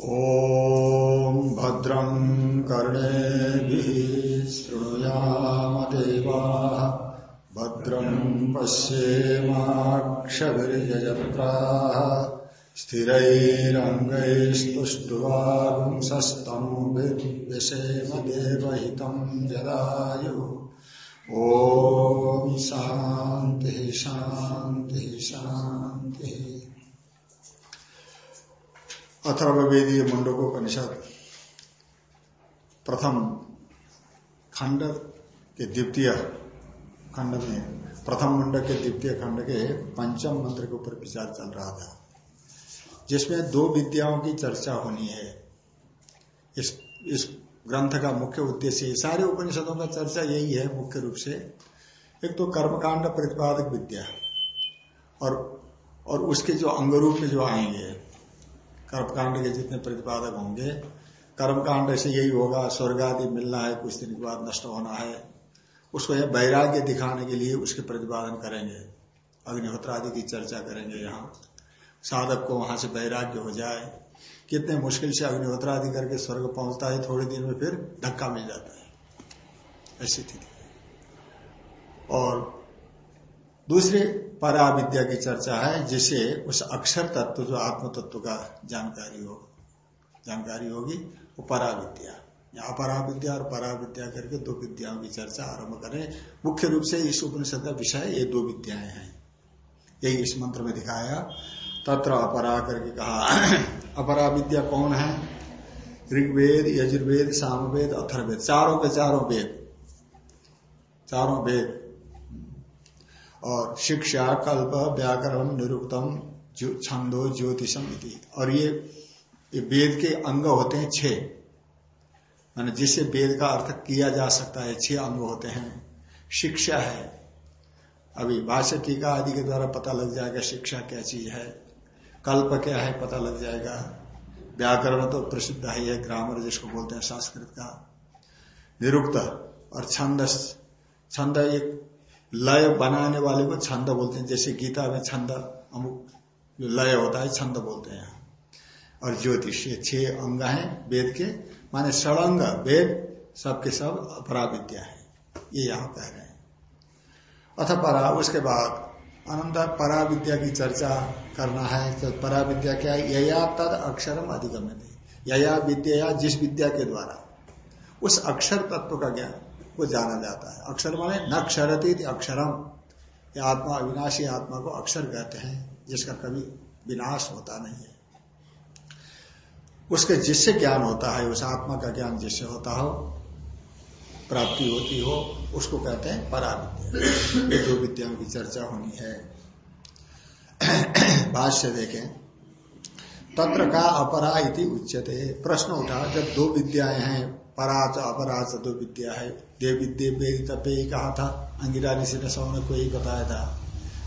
ॐ भद्रं कर्णेभिः शृणुयामदेवाः भद्रं पश्येमाक्षभिर्यजत्राः स्थिरैरङ्गैस्तुष्टुवागुंसस्तनूभिर्विषेम देवहितं जदायुः ॐ शान्तिः शान्तिः शान्तिः। अथर्वेदीय मुंडकोपनिषद प्रथम खंड के द्वितीय खंड में, प्रथम मुंड के द्वितीय खंड के पंचम मंत्र के ऊपर विचार चल रहा था। जिसमें दो विद्याओं की चर्चा होनी है। इस इस ग्रंथ का मुख्य उद्देश्य सारे उपनिषदों का चर्चा यही है मुख्य रूप से। एक तो कर्मकांड प्रतिपादक विद्या और और उसके जो अंगरूप में जो आएँगे कर्मकांड के जितने प्रतिपादक होंगे, कर्मकांड से यही होगा, स्वर्ग आदि मिलना है, कुछ दिन के बाद नष्ट होना है। उसको यह वैराग्य दिखाने के लिए उसके प्रतिपादन करेंगे। अग्निहोत्र आदि की चर्चा करेंगे यहाँ। साधक को वहाँ से वैराग्य हो जाए। कितने मुश्किल से अग्निहोत्र आदि करके स्वर्ग पहुँचता है, थोड़े दिन में फिर धक्का मिल जाता है। ऐसी स्थिति और दूसरे परा विद्या की चर्चा है, जिसे उस अक्षर तत्व, जो आत्म तत्व का जानकारी हो, जानकारी होगी, वो परा विद्या या अपरा विद्या और परा विद्या करके दो विद्याओं की चर्चा आरंभ करें। मुख्य रूप से इस उपनिषद का विषय ये दो विद्याएँ हैं। यही इस मंत्र में दिखाया। तत्र अपरा करके कहा अपरा विद्या कौन है? ऋग्वेद, यजुर्वेद, सामवेद अथर्वेद चारों के चारों वेद। चारों वेद। और शिक्षा कल्प व्याकरण निरुक्तम छंदो ज्योतिषम इति। और ये, वेद के अंग होते हैं छह। मान जिससे वेद का अर्थ किया जा सकता है छह अंग होते हैं। शिक्षा है। अभी भाष्य टीका आदि के द्वारा पता लग जाएगा शिक्षा क्या चीज़ है। कल्प क्या है पता लग जाएगा। व्याकरण तो प्रसिद्ध है यह ग्रामर जिसको बोलते हैं संस्कृत का। निरुक्त और छंद छंद एक लय बनाने वाले को छंद बोलते हैं। जैसे गीता में छंद, अमुक लय होता है, छंद बोलते हैं। और ज्योतिष, ये छह अंग हैं वेद के। माने षडंग, वेद, सबके सब अपरा विद्या है। ये यहाँ कह रहे हैं। अथ परा, उसके बाद अनंत परा विद्या की चर्चा करना है। तो परा विद्या क्या है? यया तद अक्षरम अधिगम यया विद्या जिस विद्या के द्वारा। उस अक्षर तत्व का ज्ञान। को जाना जाता है। अक्षर माने न क्षरती अक्षरम। ये आत्मा, अविनाशी आत्मा को अक्षर कहते हैं, जिसका कभी विनाश होता नहीं है। उसके जिससे ज्ञान होता है, उस आत्मा का ज्ञान जिससे होता हो, प्राप्ति होती हो, उसको कहते हैं पराविद्या। ये दो विद्याओं की चर्चा होनी है। भाष्य देखें। तत्र का अपरा इति उच्यते। प्रश्न उठा, जब दो विद्याएँ हैं पराच अपराच दो विद्या है। देव विद्य तपे ही कहा था। अंगिरा ऋषि ने सौ को यही बताया था।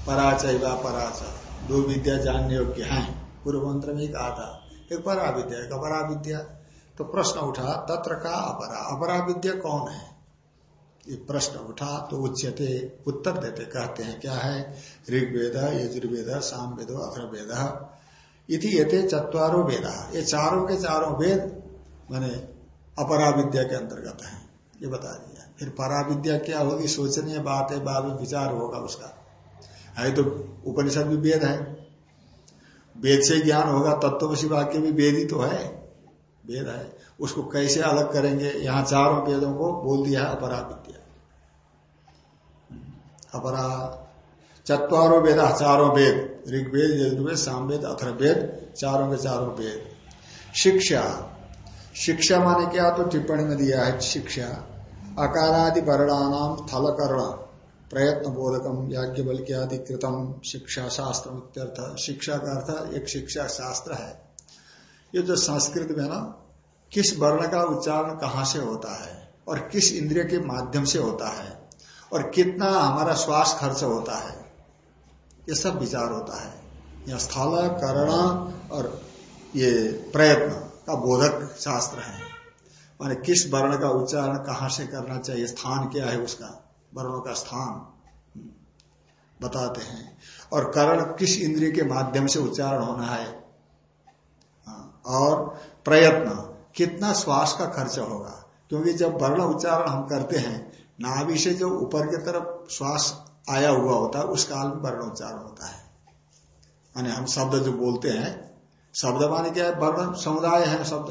पराच पराच दो विद्या जानने योग्य है। पूर्व मंत्र में ही कहा था। एक परा विद्या एक अपरा विद्या तो प्रश्न उठा, तत्र का अपरा अपरा विद्या कौन है? ये प्रश्न उठा तो उच्चते उत्तर देते, कहते हैं, क्या है? ऋग्वेद, यजुर्वेद साम वेद अथर्वेद इति ये चतवारो वेद। ये चारों के चारों वेद, माने अपरा विद्या के अंतर्गत है। ये बता दिया फिर परा विद्या क्या होगी? सोचनीय बात है, बाद में विचार होगा उसका। है तो उपनिषद भी वेद है। वेद से ज्ञान होगा तत्वशी वाक्य भी वेद ही तो है। वेद है। उसको कैसे अलग करेंगे? यहाँ चारों वेदों को बोल दिया है अपरा विद्या अपरा चतवारों वेद, चारों वेद। ऋग्वेद, यजुर्वेद, सामवेद अथर्वेद चारों के चारों वेद। शिक्षा। शिक्षा माने क्या? तो टिप्पणी में दिया है, शिक्षा। अकारादि वर्णानाम थल कर्ण प्रयत्न बोधकम याज्ञ बल के आदि कृतम शिक्षा शास्त्र शिक्षा का अर्थ एक शिक्षा शास्त्र है। ये जो संस्कृत में ना, किस वर्ण का उच्चारण कहाँ से होता है और किस इंद्रिय के माध्यम से होता है और कितना हमारा श्वास खर्च होता है, ये सब विचार होता है। यह स्थल करण और ये प्रयत्न। का बोधक शास्त्र है। माने किस वर्ण का उच्चारण कहाँ से करना चाहिए स्थान क्या है उसका वर्णों का स्थान बताते हैं। और कर्ण किस इंद्रिय के माध्यम से उच्चारण होना है? हाँ, और प्रयत्न कितना श्वास का खर्च होगा? क्योंकि जब वर्ण उच्चारण हम करते हैं नाभि से जो ऊपर की तरफ़ श्वास आया हुआ होता है उस काल में वर्ण उच्चारण होता है। यानी हम शब्द जो बोलते हैं शब्द माने क्या है? वर्ण समुदाय है शब्द।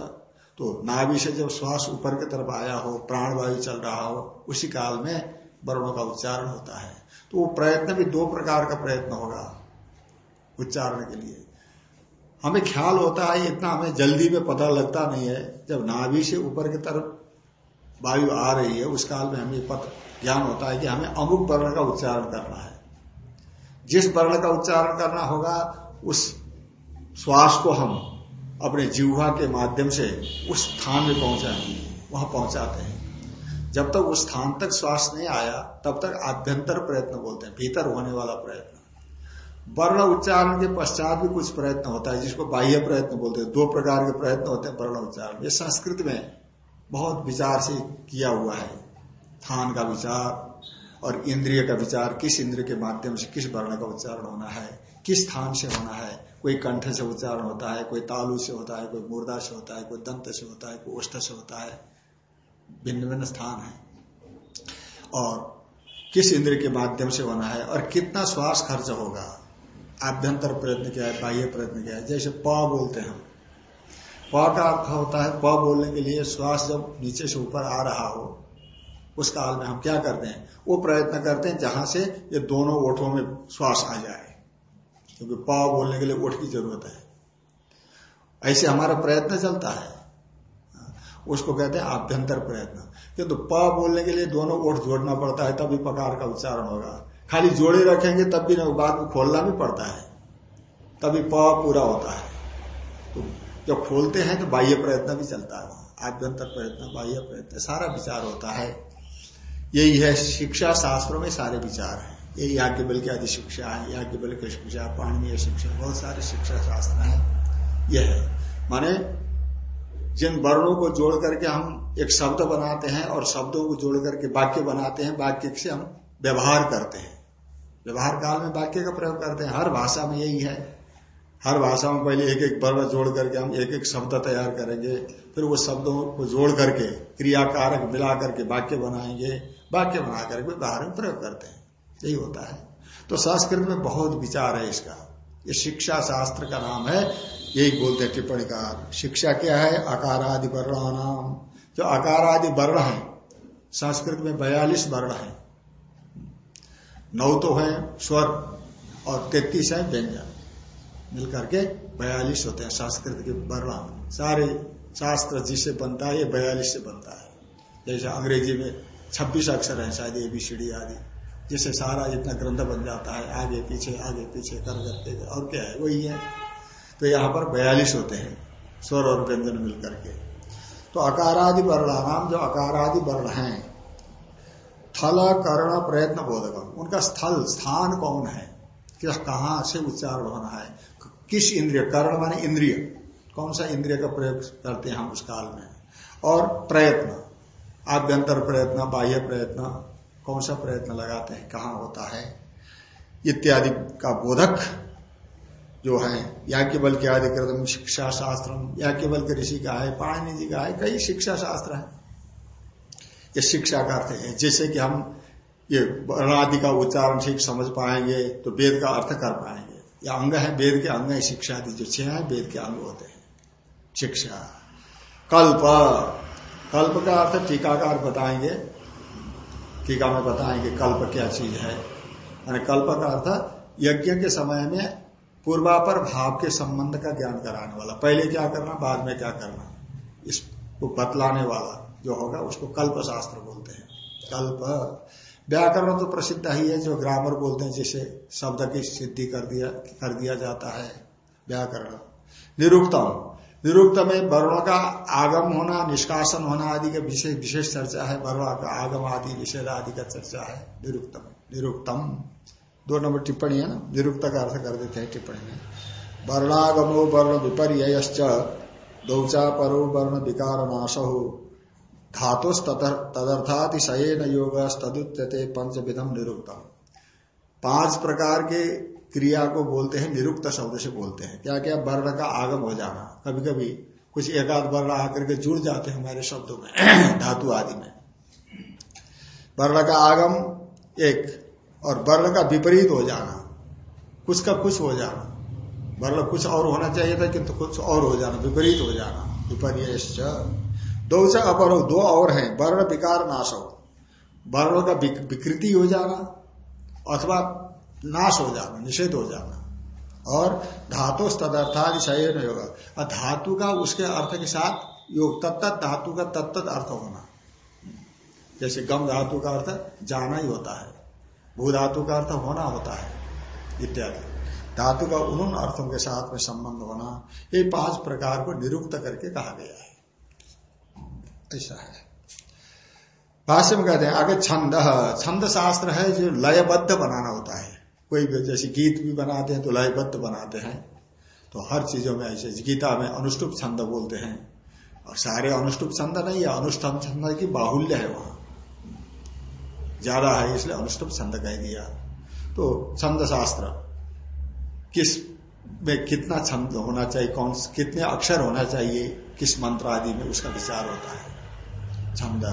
तो नाभि से जब श्वास ऊपर की तरफ़ आया हो, प्राणवायु चल रहा हो, उसी काल में वर्णों का उच्चारण होता है। तो वो प्रयत्न भी दो प्रकार का प्रयत्न होगा उच्चारण के लिए। हमें ख्याल होता है, इतना हमें जल्दी में पता लगता नहीं है। जब नाभि से ऊपर की तरफ़ वायु आ रही है, उस काल में हमें पता, ज्ञान होता है कि हमें अमुक वर्ण का उच्चारण करना है। जिस वर्ण का उच्चारण करना होगा, उस श्वास को हम अपने जीवा के माध्यम से उस स्थान में पहुंचाएँगे वहाँ पहुंचाते हैं। जब तक उस स्थान तक श्वास नहीं आया, तब तक आभ्यंतर प्रयत्न बोलते हैं, भीतर होने वाला प्रयत्न। वर्ण उच्चारण के पश्चात भी कुछ प्रयत्न होता है, जिसको बाह्य प्रयत्न बोलते हैं, दो प्रकार के प्रयत्न होते हैं वर्ण उच्चारण। ये संस्कृत में बहुत विचार से किया हुआ है। स्थान का विचार और इंद्रिय का विचार, किस इंद्रिय के माध्यम से किस वर्ण का उच्चारण होना है, किस स्थान से होना है कोई कंठ से उच्चारण होता है, कोई तालु से होता है, कोई मुर्दा से होता है, कोई दंत से होता है, कोई ओष्ठ से होता है भिन्न भिन्न स्थान है। और किस इंद्र के माध्यम से होना है और कितना श्वास खर्च होगा? आभ्यंतर प्रयत्न क्या है, बाह्य प्रयत्न क्या है? जैसे प बोलते हैं प का अर्थ होता है, प बोलने के लिए श्वास जब नीचे से ऊपर आ रहा हो, उस काल में हम क्या करते हैं? वो प्रयत्न करते हैं जहाँ से ये दोनों ओठों में श्वास आ जाए। क्योंकि प बोलने के लिए ओठ की ज़रूरत है। ऐसे हमारा प्रयत्न चलता है। उसको कहते हैं आभ्यंतर प्रयत्न। किंतु प बोलने के लिए दोनों ओठ जोड़ना पड़ता है, तभी पकार का उच्चारण होगा। खाली जोड़े रखेंगे, तब भी नहीं बाद में खोलना भी पड़ता है। तभी प पूरा होता है। तो जब खोलते हैं तो बाह्य प्रयत्न भी चलता है। आभ्यंतर प्रयत्न, बाह्य प्रयत्न, सारा विचार होता है। यही है शिक्षा शास्त्रों में सारे विचार है। ये याज्ञ बल की आदि शिक्षा है याज्ञ बल की शिक्षा, पाणनीय शिक्षा, बहुत सारे शिक्षा शास्त्र है यह है। माने जिन वर्णों को जोड़ करके हम एक शब्द बनाते हैं और शब्दों को जोड़ करके वाक्य बनाते हैं, वाक्य से हम व्यवहार करते हैं। व्यवहार काल में वाक्य का प्रयोग करते हैं, हर भाषा में यही है। हर भाषा में पहले एक एक वर्ण जोड़ करके हम एक एक शब्द तैयार करेंगे, फिर वो शब्दों को जोड़ करके, क्रियाकारक मिला करके वाक्य बनाएँगे, वाक्य बना करके व्यवहार में प्रयोग करते हैं। यही होता है। तो संस्कृत में बहुत विचार है इसका। ये शिक्षा शास्त्र का नाम है। यही बोलते टिप्पणी का। शिक्षा क्या है? अकार आदि वर्ण नाम। जो अकार आदि वर्ण है, संस्कृत में बयालीस वर्ण है। नौ तो है, स्वर और तैतीस है व्यंजन मिलकर के बयालीस होते हैं संस्कृत के वर्ण। सारे शास्त्र जिससे बनता है, ये बयालीस से बनता है। जैसे अंग्रेज़ी में छब्बीस अक्षर है, शायद एबीसीडी आदि। जिससे सारा इतना ग्रंथ बन जाता है, आगे, पीछे आगे, पीछे कर करते और क्या है, वही है। तो यहाँ पर बयालीस होते हैं, स्वर और व्यंजन मिलकर के। तो अकारादि नाम जो अकारादि वर्ण है, थल, कर्ण, प्रयत्न बोधक उनका स्थल, स्थान कौन है? किस कहा से उच्चारण होना है? किस इंद्रिय? कर्ण माने इंद्रिय। कौन सा इंद्रिय का प्रयोग करते हैं हम उस काल में? और प्रयत्न, आभ्यंतर प्रयत्न, बाह्य प्रयत्न कौन सा प्रयत्न लगाते हैं, कहाँ होता है, इत्यादि का बोधक जो है याज्ञ बल के आदि कृतम शिक्षा शास्त्र याज्ञ बल के ऋषि का है, पाणनी जी का है, कई शिक्षा शास्त्र है। ये शिक्षा का अर्थ है, जैसे कि हम ये वर्णादि का उच्चारण ठीक समझ पाएँगे तो वेद का अर्थ कर पाएँगे। ये अंग है, वेद के अंग है, शिक्षा आदि जो छह है, वेद के अंग होते हैं। शिक्षा। कल्प। कल्प का अर्थ टीकाकार बताएँगे टीका में बताएँगे कल्प क्या चीज़ है। कल्प का अर्थ यज्ञ के समय में पूर्वापर भाव के संबंध का ज्ञान कराने वाला। पहले क्या करना, बाद में क्या करना। इसको बतलाने वाला जो होगा, उसको कल्प शास्त्र बोलते हैं। कल्प। व्याकरण तो प्रसिद्ध ही है, जो ग्रामर बोलते हैं, जिसे शब्द की सिद्धि कर दिया कर दिया जाता है। व्याकरण। निरुक्तम। निरुक्त में वर्णों का आगम होना, निष्कासन होना आदि का विशेष विशेष चर्चा है। वर्ण का आगम आदि विषय आदि का चर्चा है। निरुक्तम निरुक्तम। दो नंबर टिप्पणी है ना? निरुक्त का अर्थ कर देते हैं टिप्पणी में। वर्णागमो वर्ण विपर्य दौचा परो वर्ण विकार नाश हो धातुस तदर्थातिशयन योग तदुत्यते पंच विधम निरुक्तम। पाँच प्रकार के क्रिया को बोलते हैं, निरुक्त शब्द से बोलते हैं। क्या क्या वर्ण का आगम हो जाना। कभी कभी कुछ एकाध वर्ण आकर के जुड़ जाते हैं हमारे शब्दों में, धातु आदि में। वर्ण का आगम एक, और वर्ण का विपरीत हो जाना। कुछ का कुछ हो जाना। वर्ण कुछ और होना चाहिए था, किंतु कुछ और हो जाना, विपरीत हो जाना। विपर्य दो से अपर दो और हैं। वर्ण विकार नाश हो। वर्ण का विकृति हो जाना। अथवा नाश हो जाना, निषेध हो जाना। और धातु तदर्थादि होगा और धातु का उसके अर्थ के साथ योग, तत्त धातु का तत्त अर्थ होना। जैसे गम धातु का अर्थ जाना ही होता है। भू धातु का अर्थ होना होता है, इत्यादि। धातु का उन अर्थों के साथ में संबंध होना, ये पाँच प्रकार को निरुक्त करके कहा गया है। ऐसा है। भाष्य में कहते हैं, आगे छंद। छंद शास्त्र है, जो लयबद्ध बनाना होता है। कोई भी जैसे गीत भी बनाते हैं तो लयबद्ध बनाते हैं। तो हर चीज़ों में ऐसे गीता में अनुष्टुप छंद बोलते हैं। और सारे अनुष्टुप छंद नहीं है अनुष्ठम छंद की बाहुल्य है वहाँ। ज़्यादा है इसलिए अनुष्टुप छंद कह दिया। तो छंद शास्त्र, किसमें कितना छंद होना चाहिए, कौन कितने अक्षर होना चाहिए, किस मंत्र आदि में उसका विचार होता है। छंद।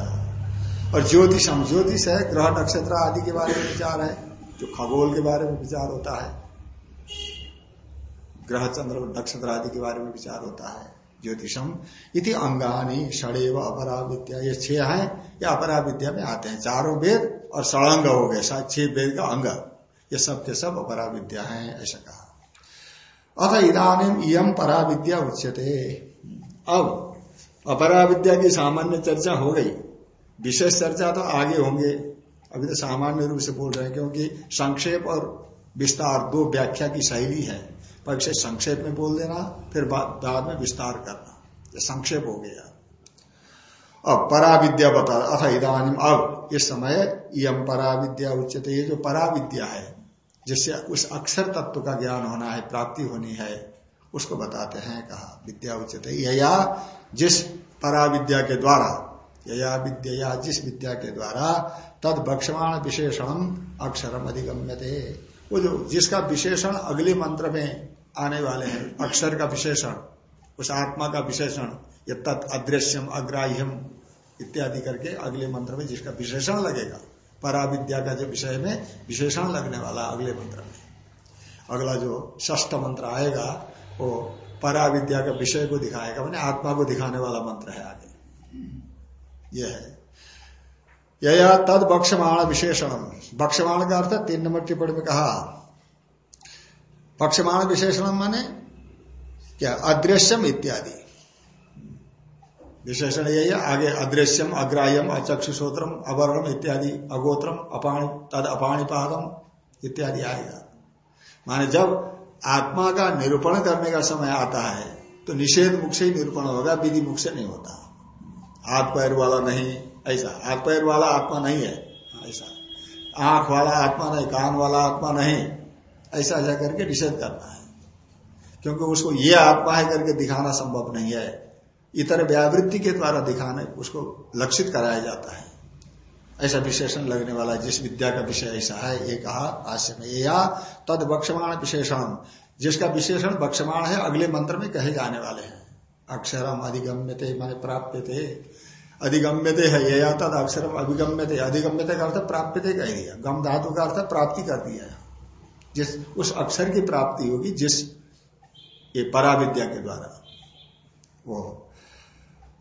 और ज्योतिषम, ज्योतिष है, ग्रह नक्षत्र आदि के बारे में विचार है। जो खगोल के बारे में विचार होता है, ग्रह चंद्र नक्षत्र आदि के बारे में विचार होता है, ज्योतिषम इति अंगानी षडेव अपरा विद्या ये छह है, ये अपरा विद्या में आते हैं। चारों वेद और षड़ंग हो गए छह वेद का अंग। ये सब के सब अपरा विद्या है, ऐसा कहा। अथ इधानी इम परा विद्या उच्यते। अब अपरा विद्या की सामान्य चर्चा हो गई। विशेष चर्चा तो आगे होंगे। अभी तो सामान्य रूप से बोल रहे हैं क्योंकि संक्षेप और विस्तार दो व्याख्या की शैली है। पक्षे संक्षेप में बोल देना, फिर बाद में विस्तार करना। ये संक्षेप हो गया। अब परा विद्या बता, अथ इधानी अब इस समय यम परा विद्या उच्चते ये जो पराविद्या है, जिससे उस अक्षर तत्व का ज्ञान होना है, प्राप्ति होनी है, उसको बताते हैं, कहा, विद्या उच्चते या जिस पराविद्या के द्वारा या विद्या जिस विद्या के द्वारा तद बक्षमाण विशेषण अक्षरम अधिगम्य वो जो जिसका विशेषण अगले मंत्र में आने वाले हैं, अक्षर का विशेषण, उस आत्मा का विशेषण, या तत् अदृश्यम, अग्राह्यम इत्यादि करके अगले मंत्र में जिसका विशेषण लगेगा, पराविद्या का जो विषय में विशेषण लगने वाला अगले मंत्र में। अगला जो ष्ठ मंत्र आएगा, वो पराविद्या का विषय को दिखाएगा, मैंने आत्मा को दिखाने वाला मंत्र है आगे। यह है। यया तद बक्षमाण विशेषण बक्षमाण का अर्थ तीन नंबर टिप्पणी में कहा बक्षमाण विशेषण माने क्या? अदृश्यम इत्यादि। विशेषण यही है, आगे अदृश्यम, अग्राह्यम अचक्षुश्रोत्रम अवर्णम इत्यादि, अगोत्रम, अपाणी, तद अपाणीपादम इत्यादि आएगा। माने जब आत्मा का निरूपण करने का समय आता है तो निषेध मुख से ही निरूपण होगा, विधि मुख से नहीं होता। हाथ पैर वाला नहीं, ऐसा। हाथ पैर वाला आत्मा नहीं है। ऐसा। आँख वाला आत्मा नहीं, कान वाला आत्मा नहीं, ऐसा ऐसा करके निषेध करना है। क्योंकि उसको ये आत्मा है करके दिखाना संभव नहीं है। इतर व्यावृत्ति के द्वारा दिखाने, उसको लक्षित कराया जाता है। ऐसा विशेषण लगने वाला जिस विद्या का विषय ऐसा है, ये कहा आश्य में या तद बक्षमाण विशेषण। जिसका विशेषण बक्षमाण है, अगले मंत्र में कहे जाने वाले हैं। अक्षरम अधिगम्य थे माने प्राप्य थे अधिगम्य थे है, या तद अक्षरम अभिगम्य थे अधिगम्य का अर्थ प्राप्य थे कह दिया गम धातु का अर्थ प्राप्ति कर दिया जिस, उस अक्षर की प्राप्ति होगी जिस ये पराविद्या के द्वारा। वो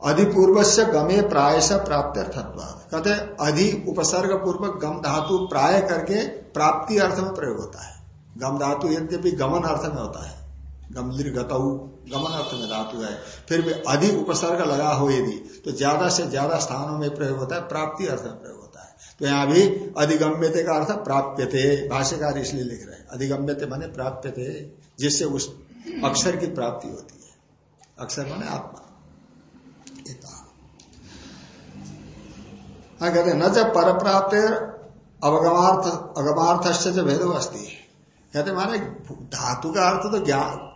अधिपूर्व से गमे प्राय से प्राप्त अर्थत्वाद कहते अधि उपसर्ग पूर्वक गम धातु प्राय करके प्राप्ति अर्थ में प्रयोग होता है। गम धातु यद्यपि गमन अर्थ में होता है। गंभीर गतऊ गमन अर्थ में धातु है। फिर भी अधिक उपसर्ग लगा हो यदि तो ज़्यादा से ज़्यादा स्थानों में प्रयोग होता है, प्राप्ति अर्थ में प्रयोग होता है। तो यहाँ भी अधिगम्यते का अर्थ प्राप्य थे भाष्यकार इसलिए लिख रहे हैं। अधिगम्यते माने प्राप्य थे जिससे उस अक्षर की प्राप्ति होती है। अक्षर माने आत्मा। हाँ कहते न जब पर प्राप्त अवगमार्थ अगमार्थ से जो भेदो अस्ती कहते माने धातु का अर्थ तो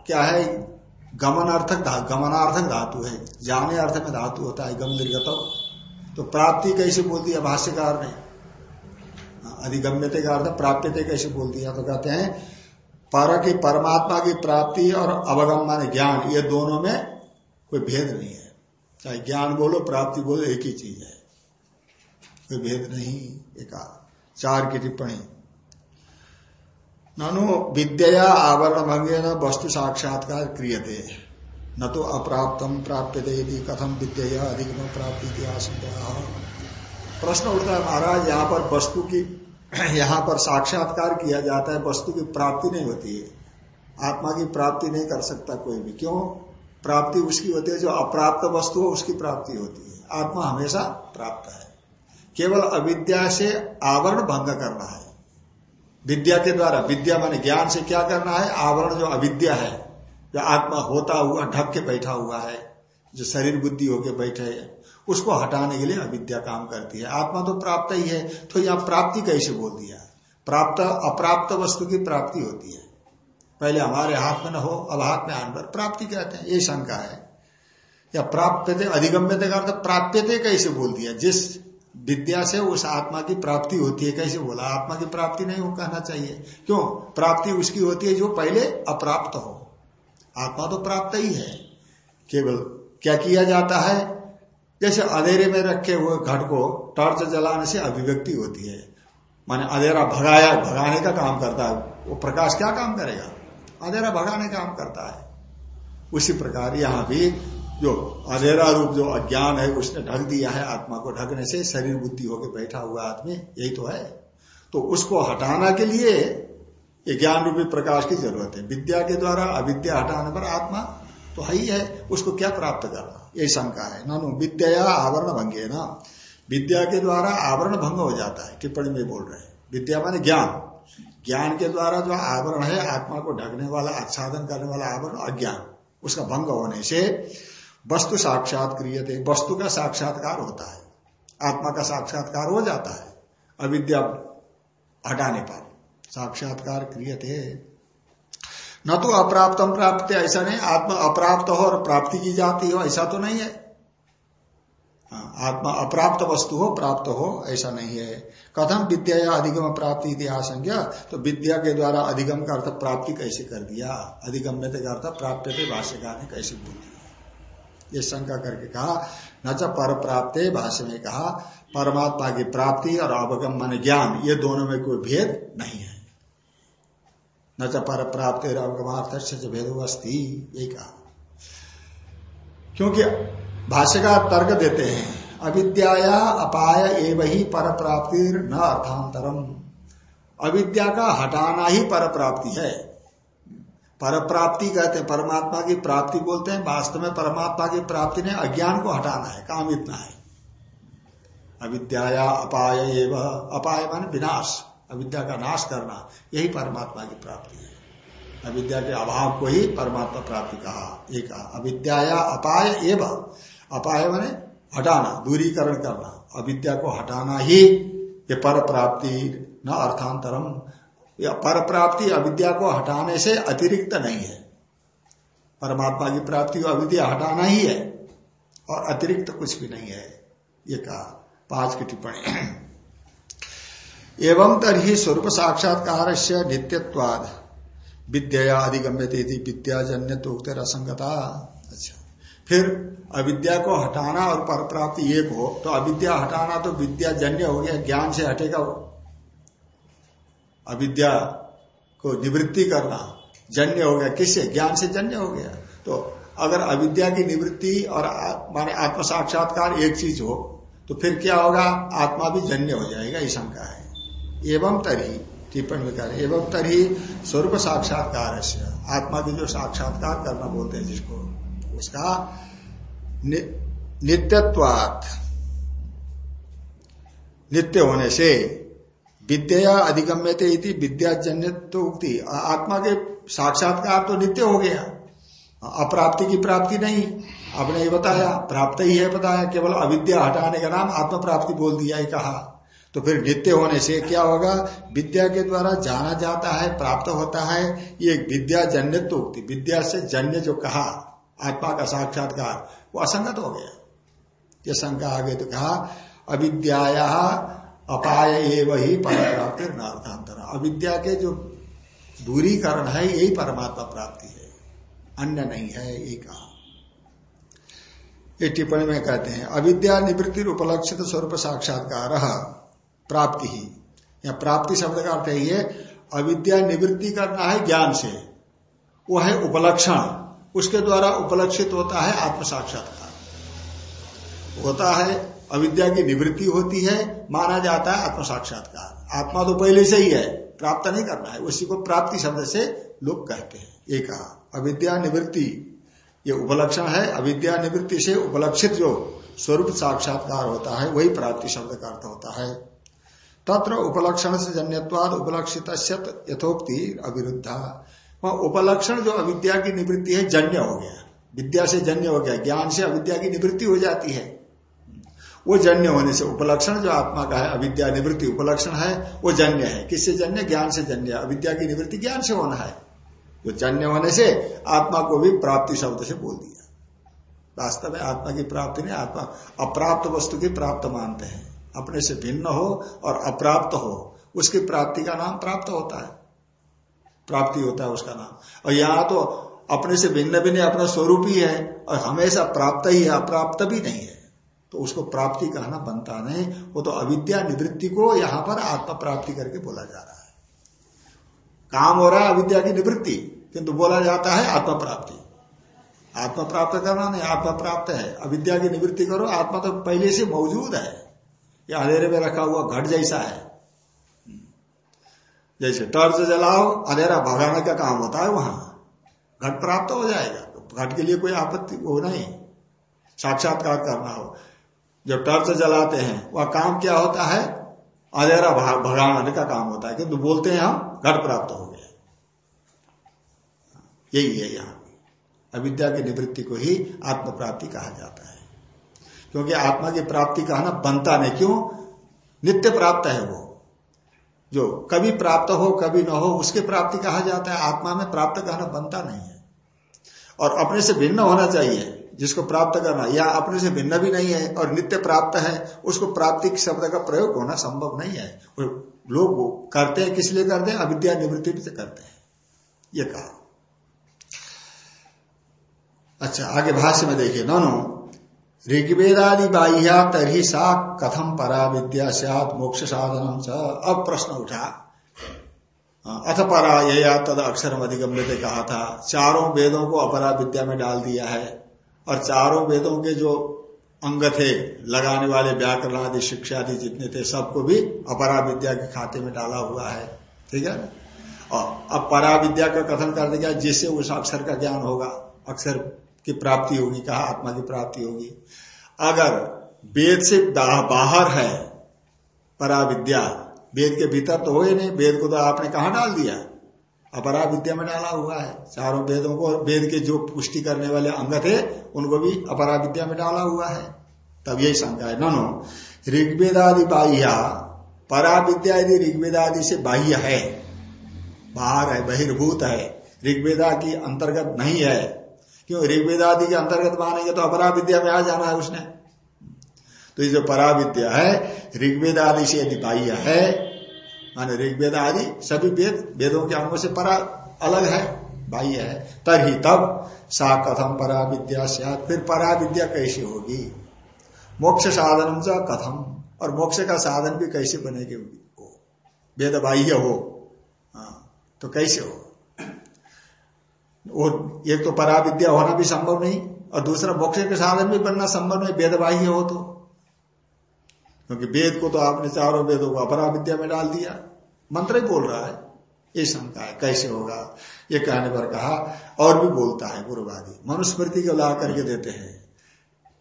क्या है? गमन अर्थक धातु गमनार्थक धातु है। जाने अर्थ में धातु होता है, गम निर्गत तो प्राप्ति कैसे बोल दिया? भाष्यकार ने। अधिगम्यते का अर्थ प्राप्यते कैसे बोल दिया? तो कहते हैं, पर की परमात्मा की प्राप्ति और अवगम माने ज्ञान, ये दोनों में कोई भेद नहीं है। चाहे ज्ञान बोलो, प्राप्ति बोलो, एक ही चीज़ है। कोई भेद नहीं, एक चार की टिप्पणी। ननु विद्या आवरण भंगे न वस्तु साक्षात्कार क्रियते। न तो अप्राप्तम प्राप्य यदि कथम विद्या अधिक प्राप्ति प्रश्न उठता है, महाराज, यहाँ पर वस्तु की, यहाँ पर साक्षात्कार किया जाता है, वस्तु की प्राप्ति नहीं होती है। आत्मा की प्राप्ति नहीं कर सकता कोई भी। क्यों? प्राप्ति उसकी होती है, जो अप्राप्त वस्तु हो, उसकी प्राप्ति होती है। आत्मा हमेशा प्राप्त है। केवल अविद्या से आवरण भंग करना है। विद्या के द्वारा, विद्या माने ज्ञान से क्या करना है? आवरण जो अविद्या है, जो आत्मा होता हुआ, ढक के बैठा हुआ है, जो शरीर बुद्धि होके बैठे है, उसको हटाने के लिए अविद्या काम करती है। आत्मा तो प्राप्त ही है तो यहाँ प्राप्ति कैसे बोल दिया? प्राप्त, अप्राप्त वस्तु की प्राप्ति होती है। पहले हमारे हाथ में न हो, अब हाथ में आने पर प्राप्ति कहते हैं, ये शंका है। या प्राप्यते, अधिगम्यते का अर्थ प्राप्यते कैसे बोल दिया? जिस विद्या से उस आत्मा की प्राप्ति होती है। कैसे बोला? आत्मा की प्राप्ति नहीं हो कहना चाहिए। क्यों? प्राप्ति उसकी होती है जो पहले अप्राप्त हो। आत्मा तो प्राप्त ही है। केवल क्या किया जाता है? जैसे अंधेरे में रखे हुए घट को टॉर्च जलाने से अभिव्यक्ति होती है। माने अंधेरा भगाया, भगाने का काम करता है। वो प्रकाश क्या काम करेगा? अंधेरा भगाने का काम करता है। उसी प्रकार यहाँ भी जो अंधेरा रूप, जो अज्ञान है, उसने ढक दिया है आत्मा को ढकने से, शरीर बुद्धि होकर बैठा हुआ आदमी, यही तो है। तो उसको हटाना के लिए ये ज्ञान रूपी प्रकाश की ज़रूरत है। विद्या के द्वारा अविद्या हटाने पर आत्मा तो है ही है, उसको क्या प्राप्त करना? यही शंका है। नानू, विद्या आवरण भंगे ना। विद्या के द्वारा आवरण भंग हो जाता है, टिप्पणी में बोल रहे हैं। विद्या माने ज्ञान। ज्ञान के द्वारा जो आवरण है, आत्मा को ढकने वाला, आच्छादन करने वाला आवरण अज्ञान। उसका भंग होने से वस्तु साक्षात थे वस्तु का साक्षात्कार होता है आत्मा का साक्षात्कार हो जाता है अविद्या हटाने पर साक्षात्कार थे न तो अप्राप्तम प्राप्त ऐसा नहीं आत्मा अप्राप्त हो और प्राप्ति की जाती हो ऐसा तो नहीं है। हाँ, आत्मा अप्राप्त वस्तु हो प्राप्त हो ऐसा नहीं है। कथम विद्या या अधिगम प्राप्ति इतिहास तो विद्या के द्वारा अधिगम का अर्थ प्राप्ति कैसे कर दिया? अधिगम में का अर्थ प्राप्त भाष्यकार ने कैसे बोल दिया? ये शंका करके कहा, न च पर प्राप्त भाष्य में कहा परमात्मा की प्राप्ति और अवगम मन ज्ञान, ये दोनों में कोई भेद नहीं है। न च पर प्राप्त अवगमार्थ भेद अस्थि ये कहा। क्योंकि भाष्यकार तर्क देते हैं अविद्या अपाय एवं ही पर प्राप्ति न अर्थांतरम। अविद्या का हटाना ही पर प्राप्ति है। पर प्राप्ति कहते हैं, परमात्मा की प्राप्ति बोलते हैं, वास्तव में परमात्मा की प्राप्ति ने अज्ञान को हटाना है, काम इतना है। अविद्या अपाय एवं, अपाय मान विनाश, अविद्या का नाश करना, यही परमात्मा की प्राप्ति है। अविद्या के अभाव को ही परमात्मा प्राप्ति कहा एक अविद्या अपाय एवं, अपाय माने हटाना, दूरीकरण करना, अविद्या को हटाना ही ये पर प्राप्ति न अर्थांतरम या पर प्राप्ति अविद्या को हटाने से अतिरिक्त नहीं है। परमात्मा की प्राप्ति को अविद्या हटाना ही है और अतिरिक्त कुछ भी नहीं है, ये कहा। पाँच की टिप्पणी। एवं तरही स्वरूप साक्षात्कार से नित्यत्वाद विद्या अधिगम्य विद्याजन्य तो असंगता अच्छा। फिर अविद्या को हटाना और पर प्राप्ति एक हो तो अविद्या हटाना तो विद्याजन्य हो गया, ज्ञान से हटेगा अविद्या को निवृत्ति करना जन्य हो गया। किससे? ज्ञान से जन्य हो गया। तो अगर अविद्या की निवृत्ति और माने आत्म साक्षात्कार एक चीज़ हो तो फिर क्या होगा? आत्मा भी जन्य हो जाएगा ये शंका है। एवं तरी टिप्पणी कर एवं तरी स्वरूप साक्षात्कार आत्मा की जो साक्षात्कार करना बोलते हैं जिसको उसका नि, नित्यत्वात नित्य होने से विद्या अधिगम्यते इति विद्याजन्य तो उक्ति। आत्मा के साक्षात्कार तो नित्य हो गया। अप्राप्ति की प्राप्ति नहीं। आपने ये बताया, प्राप्त ही है बताया, केवल अविद्या हटाने का नाम आत्म प्राप्ति बोल दिया ही कहा। तो फिर नित्य होने से क्या होगा? विद्या के द्वारा जाना जाता है, प्राप्त होता है, ये विद्या जन्य तो उक्ति। विद्या से जन्य जो कहा, आत्मा का साक्षात्कार, वो असंगत हो गया। ये शंका आगे तो कहा अविद्या अपाय एवं ही पर प्राप्ति अर्थांतर अविद्या के जो दूरीकरण है, यही परमात्मा प्राप्ति है। अन्य नहीं है, ये कहा। टिप्पणी में कहते हैं, अविद्या निवृत्ति उपलक्षित स्वरूप साक्षात्कार प्राप्ति ही। या प्राप्ति शब्द का अर्थ है, अविद्या निवृत्ति करना है ज्ञान से। वो है उपलक्षण। उसके द्वारा उपलक्षित होता है आत्म साक्षात्कार होता है अविद्या की निवृत्ति होती है, माना जाता है आत्म साक्षात्कार। आत्मा तो पहले से ही है, प्राप्त नहीं करना है। उसी को प्राप्ति शब्द से लोग कहते हैं। ये कहा, अविद्या निवृत्ति, ये उपलक्षण है। अविद्या निवृत्ति से उपलक्षित जो स्वरूप साक्षात्कार होता है, वही प्राप्ति शब्द का अर्थ होता है। तत्र उपलक्षण से जन्यवाद उपलक्षित यथोक्ति अविरुद्धा। वह उपलक्षण जो अविद्या की निवृत्ति है, जन्य हो गया। विद्या से जन्य हो गया। ज्ञान से अविद्या की निवृत्ति हो जाती है। वो जन्य होने से उपलक्षण जो आत्मा का है, अविद्या निवृत्ति उपलक्षण है, वो जन्य है। किससे जन्य? ज्ञान से जन्य अविद्या की निवृत्ति ज्ञान से होना है। जो जन्य होने से आत्मा को भी प्राप्ति शब्द से बोल दिया। वास्तव में आत्मा की प्राप्ति नहीं, आत्मा अप्राप्त वस्तु की प्राप्त मानते हैं। अपने से भिन्न हो और अप्राप्त हो, उसकी प्राप्ति का नाम प्राप्त होता है। प्राप्ति होता है उसका नाम। और यहाँ तो अपने से भिन्न भी नहीं, अपना स्वरूप ही है और हमेशा प्राप्त ही है, अप्राप्त भी नहीं है। तो उसको प्राप्ति कहना बनता नहीं। वो तो अविद्या निवृत्ति को यहाँ पर आत्मा प्राप्ति करके बोला जा रहा है। काम हो रहा है अविद्या की निवृत्ति, किंतु बोला जाता है आत्मा प्राप्ति। आत्मा प्राप्त करना नहीं, आत्मा प्राप्त है। अविद्या की निवृत्ति करो, आत्मा तो पहले से मौजूद है। या अंधेरे में रखा हुआ घट जैसा है। जैसे टर्च जलाओ, अंधेरा भगाने का काम होता है वहाँ। घट प्राप्त हो जाएगा। तो घट के लिए कोई आपत्ति वो नहीं। साक्षात्कार करना हो। जब टर्च जलाते हैं, वह काम क्या होता है? अंधेरा भगाने का काम होता है। किंतु बोलते हैं हम, घट प्राप्त हो गया। यही है यहाँ अविद्या की निवृत्ति को ही आत्म प्राप्ति कहा जाता है। क्योंकि आत्मा की प्राप्ति कहना बनता नहीं। क्यों? नित्य प्राप्त है वो। जो कभी प्राप्त हो, कभी न हो, उसकी प्राप्ति कहा जाता है। आत्मा में प्राप्त कहना बनता नहीं है। और अपने से भिन्न होना चाहिए। जिसको प्राप्त करना, या अपने से भिन्न भी नहीं है और नित्य प्राप्त है, उसको प्राप्ति शब्द का प्रयोग होना संभव नहीं है। लोग करते हैं, किस लिए करते हैं? अविद्या निवृत्ति भी करते हैं। ये कहा। अच्छा आगे भाष्य में देखिए। नो ऋग्वेदादि बाह्या तरी सा कथम परा विद्या सत मोक्ष साधन च। अब प्रश्न उठा। अथ परा यह तद अक्षर अधिगम अधिगम्य कहा था। चारों वेदों को अपरा विद्या में डाल दिया है। और चारों वेदों के जो अंग थे लगाने वाले व्याकरण आदि, शिक्षा आदि जितने थे, सबको भी अपरा विद्या के खाते में डाला हुआ है। ठीक है? और अब परा विद्या का कथन कर दिया, जिससे उस अक्षर का ज्ञान होगा। अक्षर की प्राप्ति होगी, कहा आत्मा की प्राप्ति होगी। अगर वेद से बाहर है परा विद्या वेद के भीतर तो हो ही नहीं, वेद को तो आपने कहा डाल दिया? अपरा विद्या में डाला हुआ है। चारों वेदों को वेद के जो पुष्टि करने वाले अंग थे, उनको भी अपरा विद्या में डाला हुआ है। तब यही शंका है। नो ऋग्वेदादि बाह्य परा विद्या यदि ऋग्वेदादि से बाह्य है। बाहर है, बहिर्भूत है। ऋग्वेदा की अंतर्गत नहीं है। क्यों? ऋग्वेदादि के अंतर्गत मानेंगे तो अपरा विद्या में आ जाना है उसने। तो ये जो परा विद्या है ऋग्वेद आदि से यदि बाह्य है माने ऋग्वेद आदि सभी वेद वेदों के अंगों से परा अलग है बाह्य है। तभी तब सा कथम परा विद्या फिर परा विद्या कैसे होगी? मोक्ष साधन कथम और मोक्ष का साधन भी कैसे बनेगी? वेद बाह्य हो। हाँ, तो कैसे हो? और एक तो परा विद्या होना भी संभव नहीं और दूसरा मोक्ष के साधन भी बनना संभव नहीं वेद बाह्य हो तो। क्योंकि वेद को तो आपने चारों वेदों को अपरा विद्या में डाल दिया। मंत्र ही बोल रहा है। ये शंका है, कैसे होगा? ये कहने पर कहा, और भी बोलता है पूर्वादि। मनुस्मृति को ला करके देते हैं।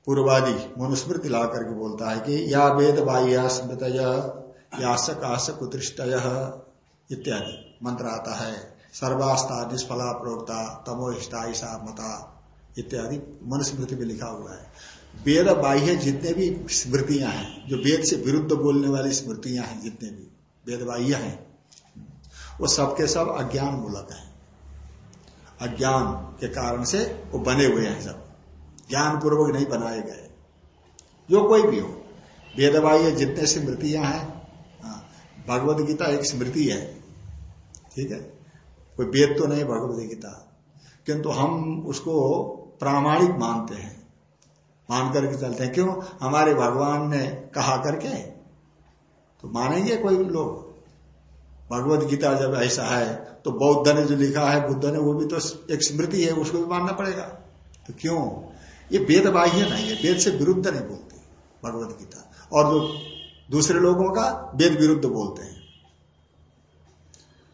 पूर्वादि मनुस्मृति ला करके बोलता है कि, या वेद बाह्य स्मृत यासक आशक उत्कृष्ट इत्यादि। मंत्र आता है सर्वास्था निष्फला प्रोक्ता तमोहिष्टा ईसा मता इत्यादि। मनुस्मृति में लिखा हुआ है। वेद बाह्य जितने भी स्मृतियाँ हैं जो वेद से विरुद्ध बोलने वाली स्मृतियाँ हैं जितने भी वेद बाह्य हैं वो सबके सब अज्ञान मूलक है। अज्ञान के कारण से वो बने हुए हैं सब। ज्ञान पूर्वक नहीं बनाए गए। जो कोई भी हो वेद बाह्य जितने स्मृतियाँ हैं हाँ, भगवत गीता एक स्मृति है ठीक है? कोई वेद तो नहीं भगवत गीता। किंतु हम उसको प्रामाणिक मानते हैं। मान करके चलते हैं। क्यों? हमारे भगवान ने कहा करके। तो मानेंगे कोई लोग? भगवत गीता जब ऐसा है तो बौद्ध ने जो लिखा है, बुद्ध ने, वो भी तो एक स्मृति है, उसको भी मानना पड़ेगा। तो क्यों? ये वेद बाह्य नहीं है, वेद से विरुद्ध नहीं बोलते भगवत गीता। और जो दूसरे लोगों का वेद विरुद्ध बोलते हैं।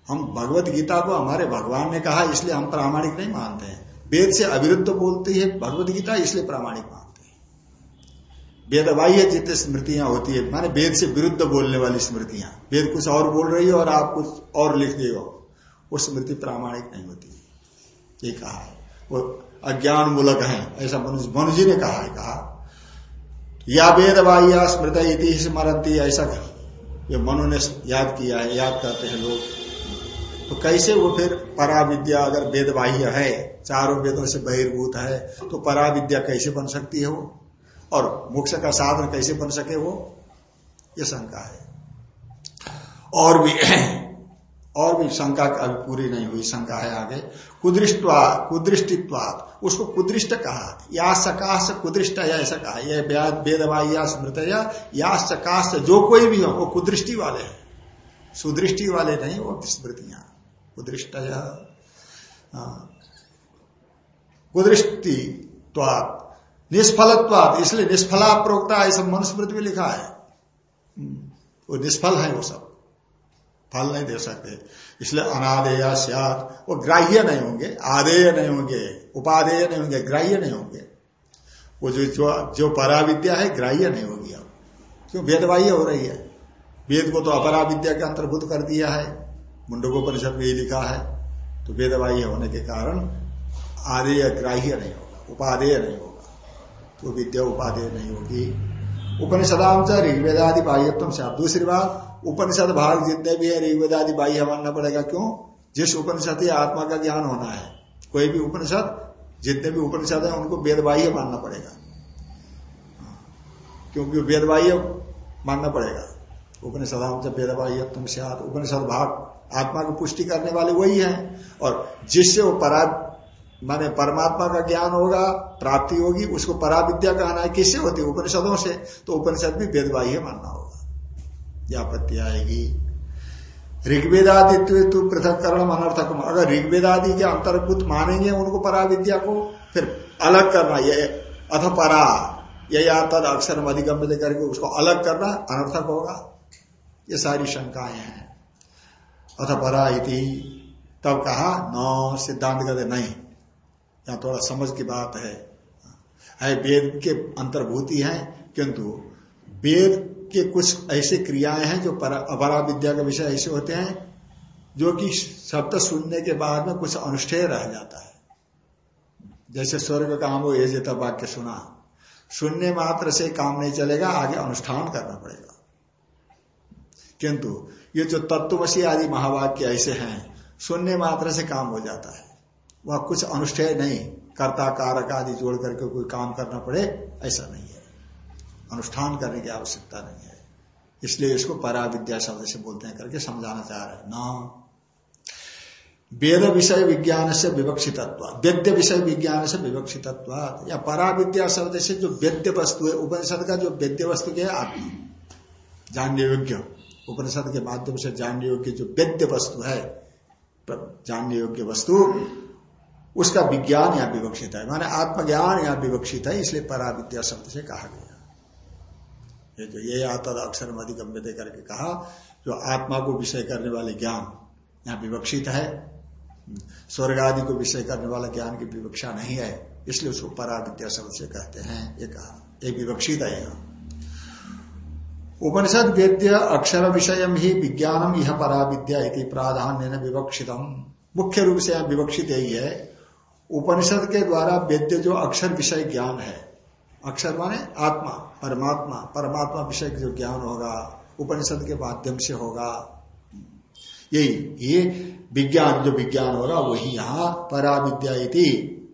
हम भगवत गीता को हमारे भगवान ने कहा, इसलिए हम प्रामाणिक नहीं मानते हैं। वेद से अविरुद्ध बोलती है भगवत गीता, इसलिए प्रामाणिक मानते हैं वेद बाह्य जितने स्मृतियाँ होती है। माने वेद से विरुद्ध बोलने वाली स्मृतियाँ। वेद कुछ और बोल रही हो और आप कुछ और लिख रहे हो। वो स्मृति प्रामाणिक नहीं होती। ये कहा है। वो अज्ञान मूलक है। ऐसा मनुष्य मनुजी ने कहा है, कहा। या वेद बाह्य स्मृत इति स्मरती ऐसा ये मनु ने याद किया है, याद करते हैं लोग। तो कैसे वो फिर पराविद्या अगर वेद बाह्य है, चारों वेदों से बहिर्भूत है तो परा विद्या कैसे बन सकती है वो? और मोक्ष का साधन कैसे बन सके वो? ये शंका है। और भी और भी शंका अभी पूरी नहीं हुई शंका है आगे। कुदृष्टवा कुदृष्टित्वाद उसको कुदृष्ट कहा। या सकाश कुदृष्ट या ऐसा कहा। यह वेदवाई या स्मृत या, या सकाश जो कोई भी हो वो कुदृष्टि वाले हैं। सुदृष्टि वाले नहीं वो स्मृतियाँ। कुदृष्ट कुदृष्टि निष्फलत्वाद इसलिए निष्फला प्रोक्ता ऐसा मनुस्मृति में लिखा है। हम्म, वो निष्फल है वो सब। फल नहीं दे सकते। इसलिए अनादेय सियात। वो ग्राह्य नहीं होंगे आदेय नहीं होंगे उपादेय नहीं होंगे ग्राह्य नहीं होंगे। वो जो जो, जो पराविद्या है ग्राह्य नहीं होगी अब। क्यों? वेदवाह्य हो रही है। वेद को तो अपरा विद्या के अंतर्भूत कर दिया है। मुंडकोपनिषद में ये लिखा है। तो वेदवाह्य होने के कारण आदेय ग्राह्य नहीं होगा उपादेय नहीं होगा। तो विद्या उपादेय नहीं होगी उपनिषदाम च ऋग्वेदादि बाह्यत्म से दूसरी बात उपनिषद भाग जितने भी है ऋग्वेद आदि बाह्य मानना पड़ेगा क्यों? जिस उपनिषद आत्मा का ज्ञान होना है, कोई भी उपनिषद, जितने भी उपनिषद है, उनको वेद बाह्य मानना पड़ेगा। क्योंकि वेद बाह्य मानना पड़ेगा। उपनिषद वेद बाह्य तुम से उपनिषद भाग आत्मा की पुष्टि करने वाले वही है। और जिससे वो माने परमात्मा का ज्ञान होगा, प्राप्ति होगी, उसको पराविद्या कहना है, किससे होती उपनिषदों से। तो उपनिषद भी वेद बाह्य मानना होगा। यह आपत्ति आएगी। ऋग्वेदादित्व तो पृथककरण अनर्थक अगर ऋग्वेदादि के अंतर्भूत मानेंगे उनको पराविद्या को, फिर अलग करना, ये अथ परा ये तद अक्षर अधिगम्य करके उसको अलग करना अनर्थक होगा। ये सारी शंकाएँ हैं। अथ परा इति। तब कहा, न, सिद्धांत कहते नहीं यहाँ थोड़ा समझ की बात है। है, वेद के अंतर्भूति है, किंतु वेद के कुछ ऐसे क्रियाएँ हैं जो अपरा विद्या का विषय ऐसे होते हैं, जो कि शब्द सुनने के बाद में कुछ अनुष्ठेय रह जाता है। जैसे स्वर्ग काम हो, ये वाक्य सुना। सुनने मात्र से काम नहीं चलेगा, आगे अनुष्ठान करना पड़ेगा। किंतु ये जो तत्वशी आदि महावाक्य ऐसे हैं, सुनने मात्र से काम हो जाता है। वह कुछ अनुष्ठेय नहीं, कर्ता, कारक आदि जोड़ करके कोई काम करना पड़े, ऐसा नहीं है। अनुष्ठान करने की आवश्यकता नहीं है। इसलिए इसको परा विद्या शब्द से बोलते हैं, करके समझाना चाह रहे हैं। न। वेद विषय विज्ञान से विवक्षित वेद्य विषय विज्ञान से विवक्षितत्व, या परा विद्या शब्द से जो वेद्य वस्तु है, उपनिषद का जो वेद्य वस्तु के आत्मा जानने योग्य, उपनिषद के माध्यम से जानने योग्य जो वेद्य वस्तु है, जानने योग्य वस्तु उसका विज्ञान यहाँ विवक्षित है। माने आत्मज्ञान यहाँ विवक्षित है, इसलिए पराविद्या शब्द से कहा गया ये जो ये आता था अक्षर अधिगम्य दे करके कहा, जो आत्मा को विषय करने वाले ज्ञान यहाँ विवक्षित है। स्वर्ग आदि को विषय करने वाला ज्ञान की विवक्षा नहीं है, इसलिए उसको पराविद्या शब्द से कहते हैं, ये कहा। ये विवक्षित है यहाँ। उपनिषद वेद्य अक्षर विषय ही विज्ञानम यह पराविद्या प्राधान्य विवक्षितम। मुख्य रूप से यहाँ विवक्षित यही है उपनिषद के द्वारा वेद्य जो अक्षर विषय ज्ञान है, अक्षर माने आत्मा, परमात्मा परमात्मा विषय जो ज्ञान होगा, उपनिषद के माध्यम से होगा। यही ये विज्ञान, जो विज्ञान होगा, वही यहाँ पराविद्या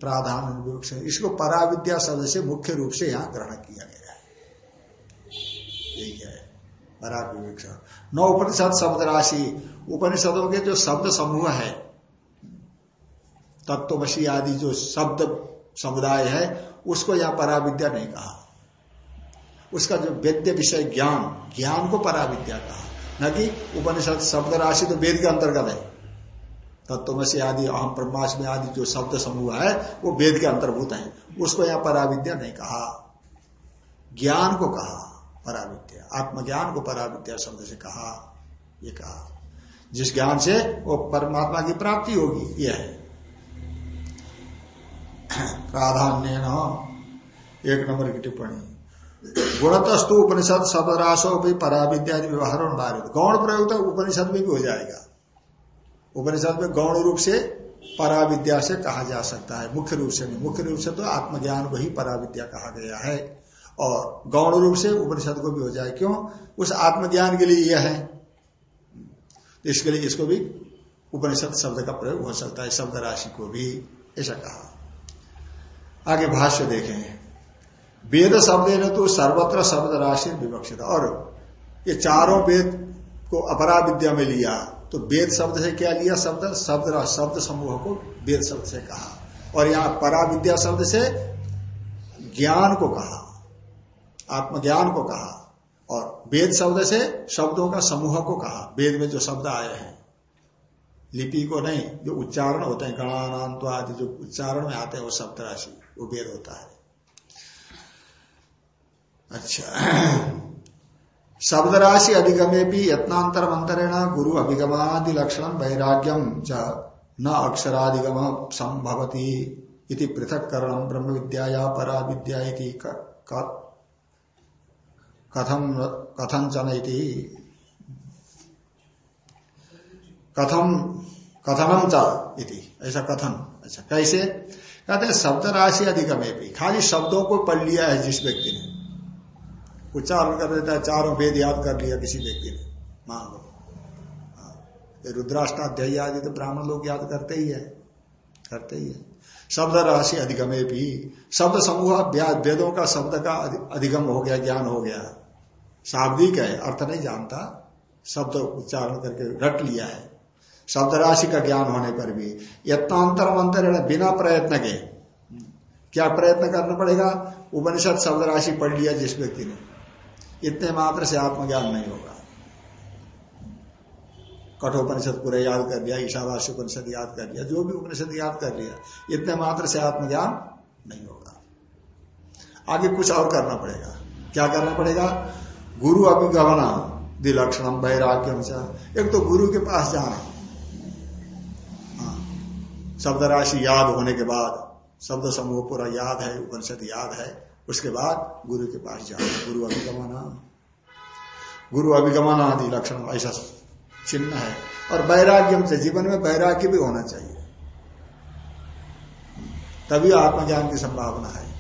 प्राधान इसको पराविद्या शब्द से मुख्य रूप से यहाँ ग्रहण किया गया है। यही है पराविवेक्षा। नौ उपनिषद शब्द राशि उपनिषदों के जो शब्द समूह है तत्वशी आदि जो शब्द समुदाय है, उसको यहाँ पराविद्या नहीं कहा। उसका जो वेद्य विषय ज्ञान ज्ञान को पराविद्या कहा। न कि उपनिषद शब्द राशि तो वेद के अंतर्गत है। तत्वमसी आदि, अहम ब्रह्माष्टमी आदि जो शब्द समूह है, वो वेद के अंतर्भूत है। उसको यहाँ पराविद्या नहीं कहा। ज्ञान को कहा पराविद्या, आत्मज्ञान को पराविद्या शब्द से कहा, ये कहा। जिस ज्ञान से वो परमात्मा की प्राप्ति होगी यह है। प्राधान्य न एक नंबर की टिप्पणी। गुणतस्तु उपनिषद शब्दराशो भी पराविद्या व्यवहार गौण प्रयोग तो उपनिषद में भी हो जाएगा। उपनिषद में गौण रूप से पराविद्या से कहा जा सकता है। मुख्य रूप से नहीं। मुख्य रूप से तो आत्मज्ञान को ही पराविद्या कहा गया है। और गौण रूप से उपनिषद को भी हो जाए। क्यों? उस आत्मज्ञान के लिए यह है। इसके लिए इसको भी उपनिषद शब्द का प्रयोग हो सकता है। शब्द राशि को भी, ऐसा कहा। आगे भाष्य देखें वेद शब्द ने तो सर्वत्र शब्द राशि विवक्षित। और ये चारों वेद को अपरा विद्या में लिया। तो वेद शब्द से क्या लिया शब्द? शब्द शब्द समूह को वेद शब्द से कहा। और यहाँ परा विद्या शब्द से ज्ञान को कहा। आत्मज्ञान को कहा। और वेद शब्द से शब्दों का समूह को कहा। वेद में जो शब्द आए हैं, लिपि को नहीं, जो उच्चारण होते हैं गणानांत आदि जो उच्चारण में आते हैं, वो शब्द राशि। वो वेद होता है। अच्छा। शब्द राशि अधिगमे भी यत्नांतर मंत्रेण गुरु अभिगमादि लक्षण वैराग्यम च न अक्षराधिगम संभवती इति पृथक करण ब्रह्म विद्या या परा विद्या कथम कथंचन कथम कथनम च ऐसा कथन। अच्छा कैसे? कहते हैं शब्द राशि अधिगमे भी। खाली शब्दों को पढ़ लिया है जिस व्यक्ति ने। उच्चारण कर देता है, चारों वेद याद कर लिया किसी व्यक्ति ने। मान लो। हाँ। रुद्राष्टाध्याय आदि तो ब्राह्मण लोग याद करते ही है। करते ही है। शब्द राशि अधिगमे भी। शब्द समूह वेदों का शब्द का अधिगम हो गया, ज्ञान हो गया। शाब्दिक है, अर्थ नहीं जानता। शब्द उच्चारण करके रट लिया है। शब्द राशि का ज्ञान होने पर भी यत्नांतर मंत्र बिना प्रयत्न के, क्या प्रयत्न करना पड़ेगा? उपनिषद शब्द राशि पढ़ लिया जिस व्यक्ति ने। इतने मात्र से आत्मज्ञान नहीं होगा। कठोपनिषद पूरे याद कर लिया ईशावासी उपनिषद याद कर लिया, जो भी उपनिषद याद कर लिया, इतने मात्र से आत्मज्ञान नहीं होगा। आगे कुछ और करना पड़ेगा। क्या करना पड़ेगा? गुरु अभिगमना दिलक्षणम वैराग्यम से एक तो गुरु के पास जाना। शब्द राशि याद होने के बाद, शब्द समूह पूरा याद है, उपनिषद याद है, उसके बाद गुरु के पास जाओ गुरु अभिगमना। गुरु अभिगमन आदि लक्षण, ऐसा चिन्ह है। और वैराग्य से जीवन में वैराग्य भी होना चाहिए। तभी आत्मज्ञान की संभावना है।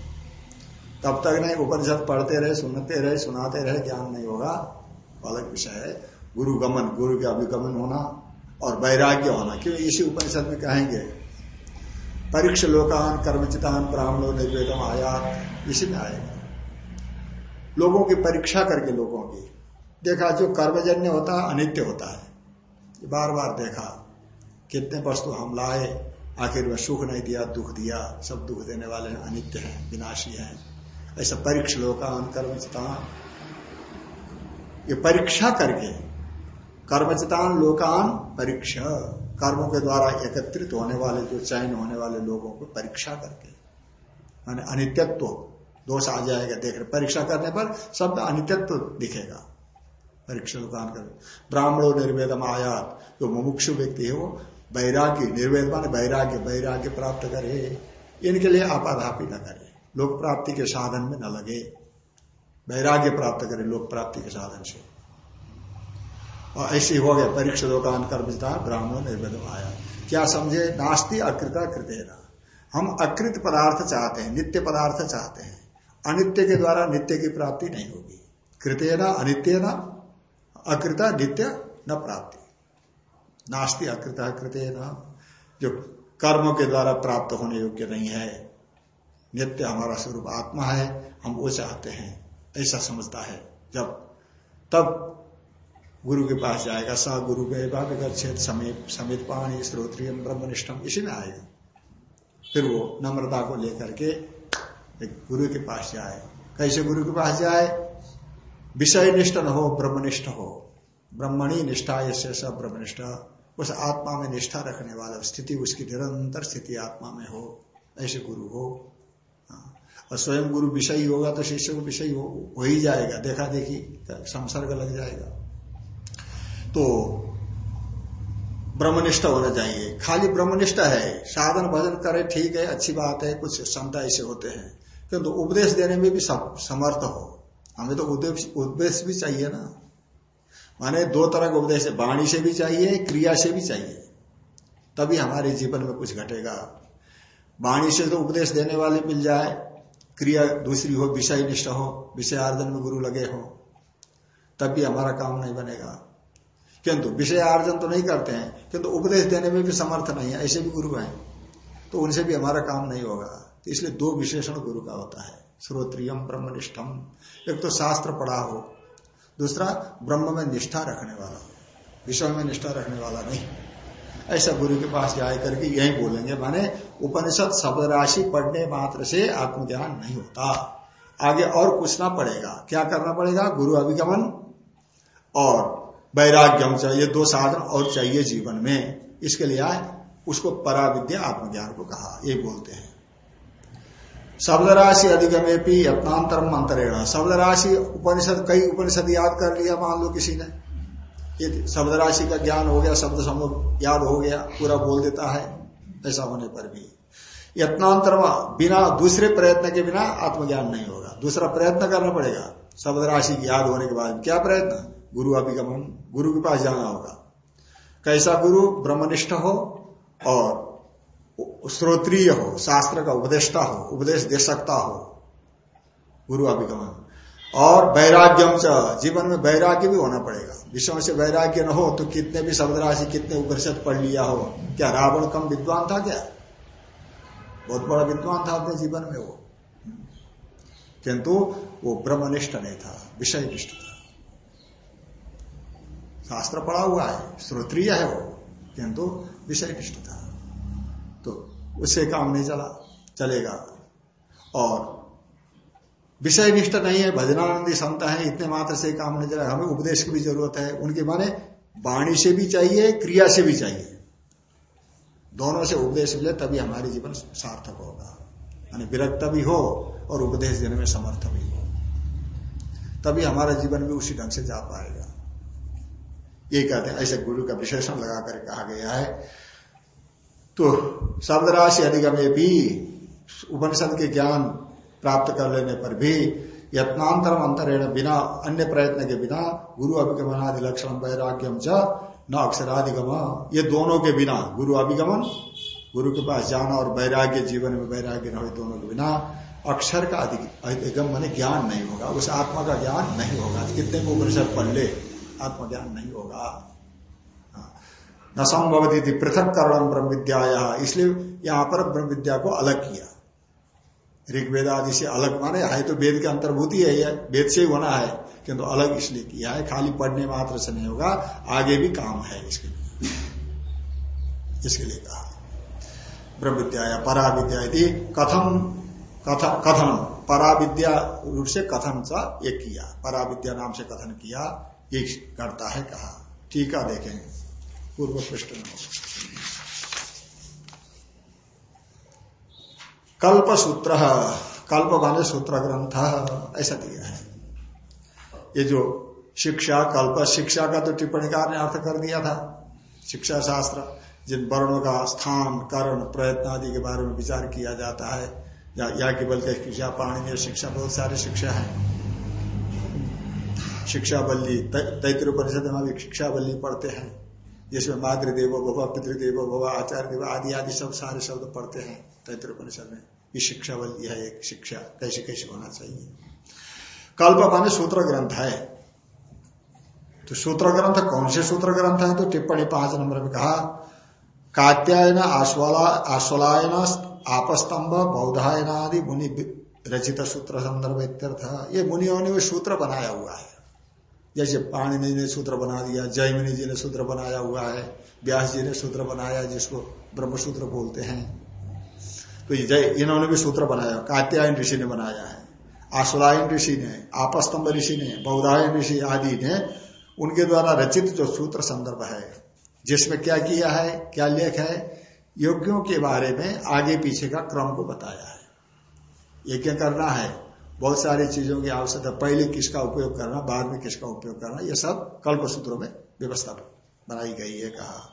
तब तक नहीं, उपनिषद पढ़ते रहे, सुनते रहे, सुनाते रहे, ज्ञान नहीं होगा। अलग विषय है। गुरु गमन, गुरु के अभिगमन होना और वैराग्य होना। क्यों? इसी उपनिषद में कहेंगे परीक्ष लोकान कर्मचितान ब्राह्मणों निर्वेदम आयात इसी में आएगा लोगों की परीक्षा करके लोगों की। देखा, जो कर्मजन्य होता है, अनित्य होता है। बार बार देखा, कितने वस्तु हम लाए, आखिर में सुख नहीं दिया, दुख दिया, सब दुख देने वाले अनित्य हैं, विनाशी हैं। ऐसा परीक्ष लोकान कर्मचितान। ये परीक्षा करके, कर्मचितान लोकान परीक्षा। कर्मों के द्वारा एकत्रित होने वाले जो चयन होने वाले लोगों को परीक्षा करके। माने अनित्यत्व, दोष आ जाएगा देख रहे, परीक्षा करने पर सब अनित्यत्व दिखेगा। परीक्षा दुकान कर ब्राह्मणों निर्वेदम आयात, जो मुमुक्षु व्यक्ति है वो बैराग्य निर्वेद मान वैराग्य वैराग्य प्राप्त करे। इनके लिए आपाधापी न करे। लोक प्राप्ति के साधन में न लगे। वैराग्य प्राप्त करे लोक प्राप्ति के साधन से। ऐसे हो गया। परीक्षा दुकान कर्मता ब्राह्मण निर्वेद आया क्या समझे? नास्ती अकृता कृतेना। हम अकृत पदार्थ चाहते हैं, नित्य पदार्थ चाहते हैं। अनित्य के द्वारा नित्य की प्राप्ति नहीं होगी। कृतेना अनित्य न अकृता, नित्य न प्राप्ति। नास्ती अकृता कृतेना। जो कर्म के द्वारा प्राप्त होने योग्य नहीं है। नित्य हमारा स्वरूप आत्मा है। हम वो चाहते हैं। ऐसा समझता है। जब तब गुरु के पास जाएगा, स गुरु के समेत समेत पाणी श्रोत्रियम ब्रह्मनिष्ठम, इसी में आएगा। फिर वो नम्रता को लेकर के एक गुरु के पास जाए। कैसे गुरु के पास जाए? विषय निष्ठ न हो, ब्रह्मनिष्ठ हो। ब्रह्मणी निष्ठा, यश सब ब्रह्मनिष्ठ। उस आत्मा में निष्ठा रखने वाला स्थिति, उसकी निरंतर स्थिति आत्मा में हो, ऐसे गुरु हो। हाँ। और स्वयं गुरु विषय होगा तो शिष्य को विषय हो ही जाएगा। देखा देखी, संसर्ग लग जाएगा। तो ब्रह्मनिष्ठ होना चाहिए। खाली ब्रह्मनिष्ठ है। साधन भजन करे, ठीक है, अच्छी बात है, कुछ क्षमता ऐसे होते हैं। किंतु तो उपदेश देने में भी समर्थ हो। हमें तो उपदेश उपदेश भी चाहिए ना। माने दो तरह का उपदेश वाणी से भी चाहिए, क्रिया से भी चाहिए। तभी हमारे जीवन में कुछ घटेगा। वाणी से तो उपदेश देने वाले मिल जाए। क्रिया दूसरी हो, विषय निष्ठ हो विषय आर्जन में गुरु लगे हो तब भी हमारा काम नहीं बनेगा। किंतु विषय आर्जन तो नहीं करते हैं, किंतु उपदेश देने में भी समर्थ नहीं है, ऐसे भी गुरु हैं। तो उनसे भी हमारा काम नहीं होगा। तो इसलिए दो विशेषण गुरु का होता है, श्रोत्रियम, ब्रह्मनिष्ठम। एक तो शास्त्र पढ़ा हो, दूसरा ब्रह्म में निष्ठा रखने वाला विषय में निष्ठा रखने वाला नहीं। ऐसा गुरु के पास जाए करके यही बोलेंगे, माने उपनिषद शब्द राशि पढ़ने मात्र से आत्मज्ञान नहीं होता। आगे और पूछना पड़ेगा, क्या करना पड़ेगा? गुरु अभिगमन और वैराग्यम चाहिए दो साधन और चाहिए जीवन में। इसके लिए आए, उसको पराविद्या आत्मज्ञान को कहा, ये बोलते हैं। शब्द राशि अधिगमे भी यत्नांतरम अंतरेण। शब्द राशि उपनिषद, कई उपनिषद याद कर लिया, मान लो किसी ने। ये शब्द राशि का ज्ञान हो गया, शब्द समूह याद हो गया, पूरा बोल देता है, ऐसा होने पर भी। यत्नांतर बिना दूसरे प्रयत्न के बिना आत्मज्ञान नहीं होगा। दूसरा प्रयत्न करना पड़ेगा शब्द राशि याद होने के बाद। क्या प्रयत्न? गुरु अभिगमन, गुरु के पास जाना होगा। कैसा गुरु? ब्रह्मनिष्ठ हो और श्रोत्रिय हो, शास्त्र का उपदेष्टा हो, उपदेश दे सकता हो, गुरु अभिगमन। और वैराग्यम च, जीवन में वैराग्य भी होना पड़ेगा। विषयों से वैराग्य न हो तो कितने भी शब्द राशि कितने उपनिषद पढ़ लिया हो, क्या रावण कम विद्वान था क्या? बहुत बड़ा विद्वान था अपने जीवन में वो। किंतु वो ब्रह्मनिष्ठ नहीं था विषय निष्ठ था। शास्त्र पढ़ा हुआ है, श्रोत्रिय है वो, किंतु विषय निष्ठ था। तो उससे काम नहीं चला, चलेगा। और विषय निष्ठ नहीं है, भजनानंदी संत है, इतने मात्र से काम नहीं चला, हमें उपदेश की भी ज़रूरत है। उनके माने वाणी से भी चाहिए, क्रिया से भी चाहिए। दोनों से उपदेश मिले, तभी हमारे जीवन सार्थक होगा। यानी विरक्त भी हो और उपदेश देने में समर्थ भी हो। तभी हमारा जीवन भी उसी ढंग से जा पाएगा। ये कहते हैं, ऐसे गुरु का विशेषण लगा कर कहा गया है। तो शब्द राशि अधिगम भी उपनिषद के ज्ञान प्राप्त कर लेने पर भी यत्नांतरम अंतरेण बिना अन्य प्रयत्न के बिना गुरु अभिगमनादि लक्षण वैराग्यम च न अक्षराधिगम। ये दोनों के बिना, गुरु अभिगमन, गुरु के पास जाना और वैराग्य, जीवन में वैराग्य न दोनों के बिना अक्षर का अधिगम मैंने ज्ञान नहीं होगा, उस आत्मा का ज्ञान नहीं होगा। कितने को उपनिषद पढ़ ले आत्मज्ञान नहीं होगा। हाँ। न संभवती पृथक करण ब्रह्म विद्या इसलिए यहाँ पर ब्रह्म विद्या को अलग किया। ऋग्वेद आदि से अलग माने है तो वेद की अंतर्भूति है, वेद से ही होना है, किंतु तो अलग इसलिए किया है। खाली पढ़ने मात्र से नहीं होगा, आगे भी काम है इसके लिए। इसके लिए कहा। ब्रह्म विद्या या परा विद्या यदि कथम कथन। परा विद्या रूप से कथन सा एक किया। परा विद्या नाम से कथन किया। ये करता है कहा टीका देखें। पूर्व पृष्ठ में कल्प सूत्र कल्प माने सूत्र ग्रंथ ऐसा दिया है। ये जो शिक्षा कल्प शिक्षा का तो टिप्पणीकार ने अर्थ कर दिया था। शिक्षा शास्त्र जिन वर्णों का स्थान कर्ण प्रयत्न आदि के बारे में विचार किया जाता है या, या केवल शिक्षा पाणनीय शिक्षा बहुत सारी शिक्षा है। शिक्षा बल्ली तैतृ परिषद में भी शिक्षा बल्ली पढ़ते हैं, जिसमें मातृदेव भव, पितृदेव भव आचार्य देव आदि आदि सब सारे शब्द पढ़ते हैं तैतृ परिषद में। ये शिक्षा बल्ली है, एक शिक्षा, कैसे कैसे होना चाहिए। कल्प माने सूत्र ग्रंथ है। तो सूत्र ग्रंथ, कौन से सूत्र ग्रंथ है? तो टिप्पणी पाँच नंबर में कहा, कात्यायन आश्वलायन आपस्तंभ बौधायन आदि मुनि रचित सूत्र संदर्भ इत्यर्थ। ये मुनियों ने सूत्र बनाया हुआ है। जैसे पाणिनि ने सूत्र बना दिया जयमिनी जी ने सूत्र बनाया हुआ है, व्यास जी ने सूत्र बनाया जिसको ब्रह्म सूत्र बोलते हैं। तो जय, इन्होंने भी सूत्र बनाया, कात्यायन ऋषि ने बनाया है आश्वलायन ऋषि ने, आपस्तंभ ऋषि ने, बौधायन ऋषि आदि ने, उनके द्वारा रचित जो सूत्र संदर्भ है, जिसमें क्या किया है, क्या लेख है, योग्यों के बारे में आगे पीछे का क्रम को बताया है। यज्ञ करना है? बहुत सारी चीज़ों की आवश्यकता, पहले किसका उपयोग करना, बाद में किसका उपयोग करना यह सब कल्प सूत्रों में व्यवस्था बनाई गई है, कहा।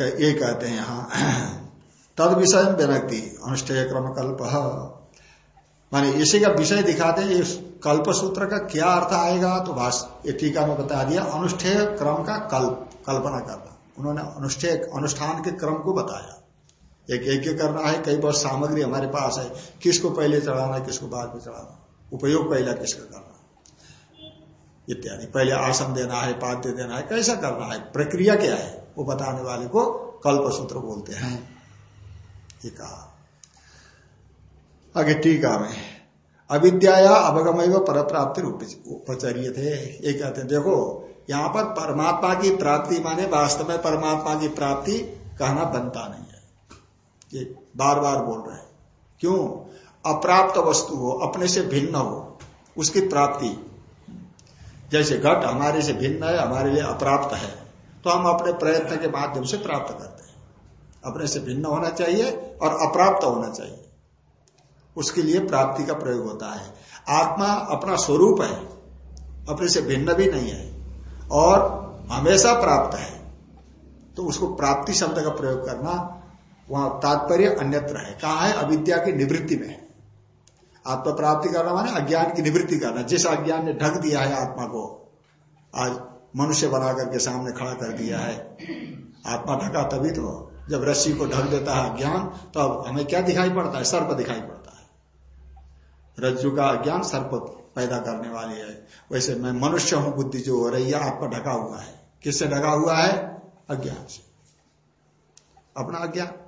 ये कहते हैं यहाँ, तद विषय व्यनक्ति अनुष्ठेय क्रम कल्प माने इसी का विषय दिखाते हैं, इस कल्प सूत्र का क्या अर्थ आएगा तो भाष्य टीका में बता दिया, अनुष्ठेय क्रम का कल्प, कल्पना करना। उन्होंने अनुष्ठेय, अनुष्ठान के क्रम को बताया। एक यज्ञ करना है, कई बार सामग्री हमारे पास है, किसको पहले चढ़ाना किसको बाद में चढ़ाना उपयोग पहला किसका करना इत्यादि। पहले आसन देना है, पाद्य देना है, कैसा करना है? प्रक्रिया क्या है? वो बताने वाले को कल्प सूत्र बोलते हैं। ये कहा। आगे टीका में। अविद्या अवगम पर प्राप्ति उपचर्य थे। ये कहते हैं, देखो, यहाँ पर परमात्मा की प्राप्ति माने वास्तव में परमात्मा की प्राप्ति कहना बनता नहीं। ये बार बार बोल रहे हैं। क्यों? अप्राप्त वस्तु हो, अपने से भिन्न हो, उसकी प्राप्ति। जैसे घट हमारे से भिन्न है, हमारे लिए अप्राप्त है तो हम अपने प्रयत्न के माध्यम से प्राप्त करते हैं। अपने से भिन्न होना चाहिए और अप्राप्त होना चाहिए। उसके लिए प्राप्ति का प्रयोग होता है। आत्मा अपना स्वरूप है, अपने से भिन्न भी नहीं है, और हमेशा प्राप्त है तो उसको प्राप्ति शब्द का प्रयोग करना वहाँ तात्पर्य अन्यत्र है। कहा है? अविद्या की निवृत्ति में है। आत्मा प्राप्ति करना माने अज्ञान की निवृत्ति करना। जिस अज्ञान ने ढक दिया है आत्मा को, आज मनुष्य बना करके सामने खड़ा कर दिया है। आत्मा ढका तभी तो जब रस्सी को ढक देता है अज्ञान तो अब हमें क्या दिखाई पड़ता है? सर्प दिखाई पड़ता है। रज्जु का अज्ञान सर्प पैदा करने वाली है। वैसे मैं मनुष्य हूँ, बुद्धि जो हो रही है, आत्मा ढका हुआ है। किससे ढका हुआ है? अज्ञान से। अपना अज्ञान।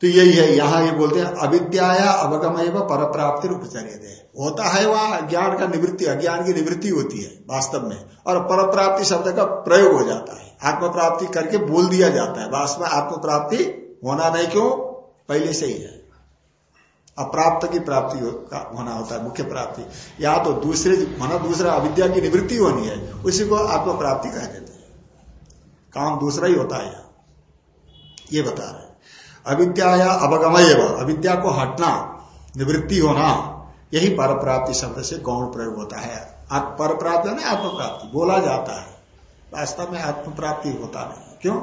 तो यही है, यहाँ ये बोलते हैं अविद्या अवगम एवं पर प्राप्ति उपचर्य होता है वह ज्ञान का निवृत्ति, अज्ञान की निवृत्ति होती है, वास्तव में। और पर प्राप्ति शब्द का प्रयोग हो जाता है। आत्म प्राप्ति करके बोल दिया जाता है। वास्तव में आत्म प्राप्ति होना नहीं क्यों? पहले से ही है। अप्राप्त की प्राप्ति होना होता है, मुख्य प्राप्ति। या तो दूसरे होना दूसरा, अविद्या की निवृत्ति होनी है, उसी को आत्म प्राप्ति कह देते हैं। काम दूसरा ही होता है ये बता रहे अविद्या या अवगमय अविद्या को हटना, निवृत्ति होना, यही पर प्राप्ति शब्द से गौण प्रयोग होता है। पर प्राप्ति नहीं आत्म प्राप्ति बोला जाता है। वास्तव में आत्म प्राप्ति होता नहीं। क्यों?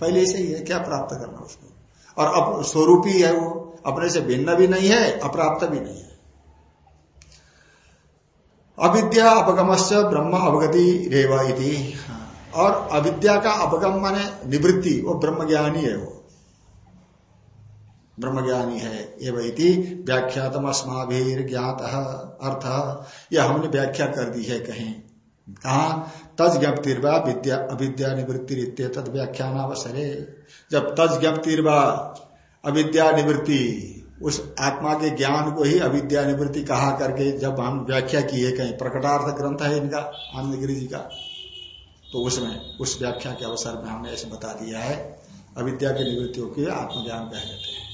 पहले से ही है, क्या प्राप्त करना उसको? और अब स्वरूप ही वो। अपने से भिन्न भी नहीं है, अप्राप्त भी नहीं है। अविद्या अपगमस्य ब्रह्म अवगति रेवा और अविद्या का अपगम माने निवृत्ति। वो ब्रह्म ज्ञानी है वो। ब्रह्मज्ञानी है। एवं व्याख्यातम अस्माभीर ज्ञात अर्थ, यह हमने व्याख्या कर दी है कहीं। कहा तज ज्ञप्तिर्वा विद्या अविद्या निवृत्ति रित्य तद व्याख्यान अवसरे जब तज ज्ञप्तिर्वा अविद्या निवृत्ति उस आत्मा के ज्ञान को ही अविद्या निवृत्ति कहा करके जब हम व्याख्या की है कहीं, प्रकटार्थ ग्रंथ है इनका, आनंदगिरी जी का तो उसमें, उस व्याख्या के अवसर में हमने ऐसे बता दिया है। अविद्या की निवृत्तियों की आत्मज्ञान कह देते हैं।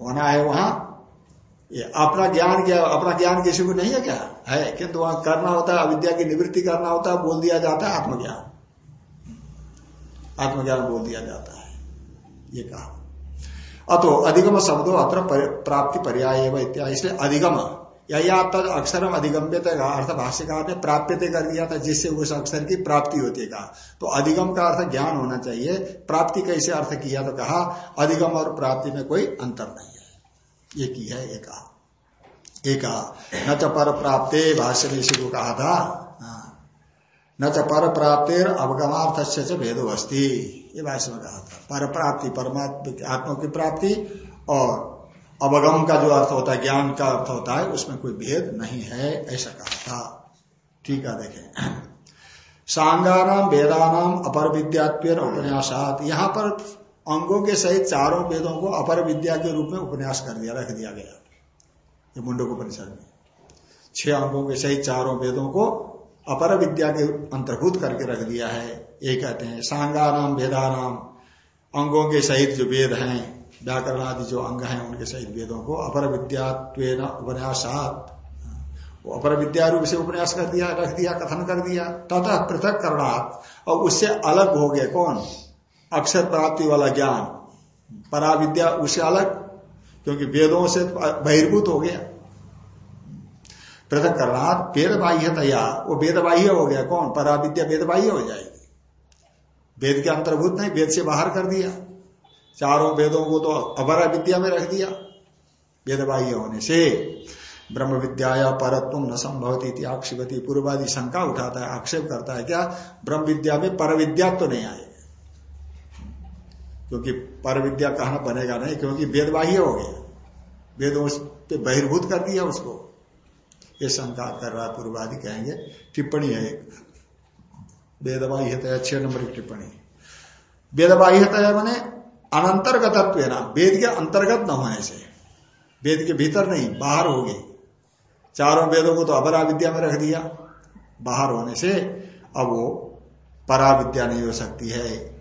होना है वहाँ। ये अपना ज्ञान क्या, अपना ज्ञान किसी को नहीं है क्या? है, किंतु वहाँ करना होता है, अविद्या की निवृत्ति करना होता है, बोल दिया जाता है, आत्मज्ञान। आत्मज्ञान बोल दिया जाता है। ये कहा। अतो अधिगम शब्दों अत्र प्राप्ति पर्याय इसलिए अधिगम या तद अक्षरम अधिगम्यत अर्थ भाष्यकार ने प्राप्यते कर दिया था, जिससे उस अक्षर की प्राप्ति होती है कहा। तो अधिगम का अर्थ ज्ञान होना चाहिए। प्राप्ति कैसे अर्थ किया तो कहा, अधिगम और प्राप्ति में कोई अंतर नहीं है। ये की है एक एक न च पर प्राप्ते भाष्य में इसी को कहा था। हाँ। न च पर प्राप्ति अवगमार्थ से भेदो अस्थि ये भाष्य में कहा था। पर प्राप्ति परमात्मा, आत्मा की प्राप्ति और अवगम का जो अर्थ होता है, ज्ञान का अर्थ होता है, उसमें कोई भेद नहीं है, ऐसा कहा था। ठीक है, देखें। सांगाराम वेदानाम अपर विद्यात्व उपन्यासात। यहाँ पर अंगों के सहित चारों वेदों को अपर विद्या के रूप में उपन्यास कर दिया, रख दिया गया। ये मुंडो को उपनिषद में। छह अंगों के सहित चारों वेदों को अपर विद्या के अंतर्भूत करके रख दिया है। ये कहते हैं सांगाराम वेदानाम अंगों के सहित जो वेद हैं व्याकरण आदि जो अंग हैं, उनके सहित वेदों को अपर विद्या उपन्यासात। वो अपर विद्या रूप से उपन्यास कर दिया, रख दिया, कथन कर दिया तथा पृथक करना और उससे अलग हो गए कौन? अक्षर प्राप्ति वाला ज्ञान। पराविद्या उससे अलग, क्योंकि वेदों से बहिर्भूत हो गया। पृथक करना वेद बाह्यतया वो वेद बाह्य हो गया कौन? पराविद्या वेद बाह्य हो जाएगी। वेद के अंतर्भूत नहीं, वेद से बाहर कर दिया। चारों वेदों को तो अपरा विद्या में रख दिया। वेद बाह्य होने से ब्रह्म विद्या या परत्व न संभवती आक्षेपति पूर्वादि शंका उठाता है, आक्षेप करता है, क्या? ब्रह्म विद्या में पर विद्या तो नहीं आएगी क्योंकि पर विद्या कहना बनेगा नहीं? क्योंकि वेद बाह्य हो गया। वेदों पे बहिर्भूत कर दिया उसको। ये शंका कर रहा पूर्वादि कहेंगे, टिप्पणी है एक। वेदबाह्यतया छह नंबर की टिप्पणी। वेदबाह्यतया मैंने अनंतर्गतत्व ना वेद के अंतर्गत न होने से। वेद के भीतर नहीं, बाहर हो गई चारों वेदों को तो अपरा विद्या में रख दिया। बाहर होने से अब वो परा विद्या नहीं हो सकती है।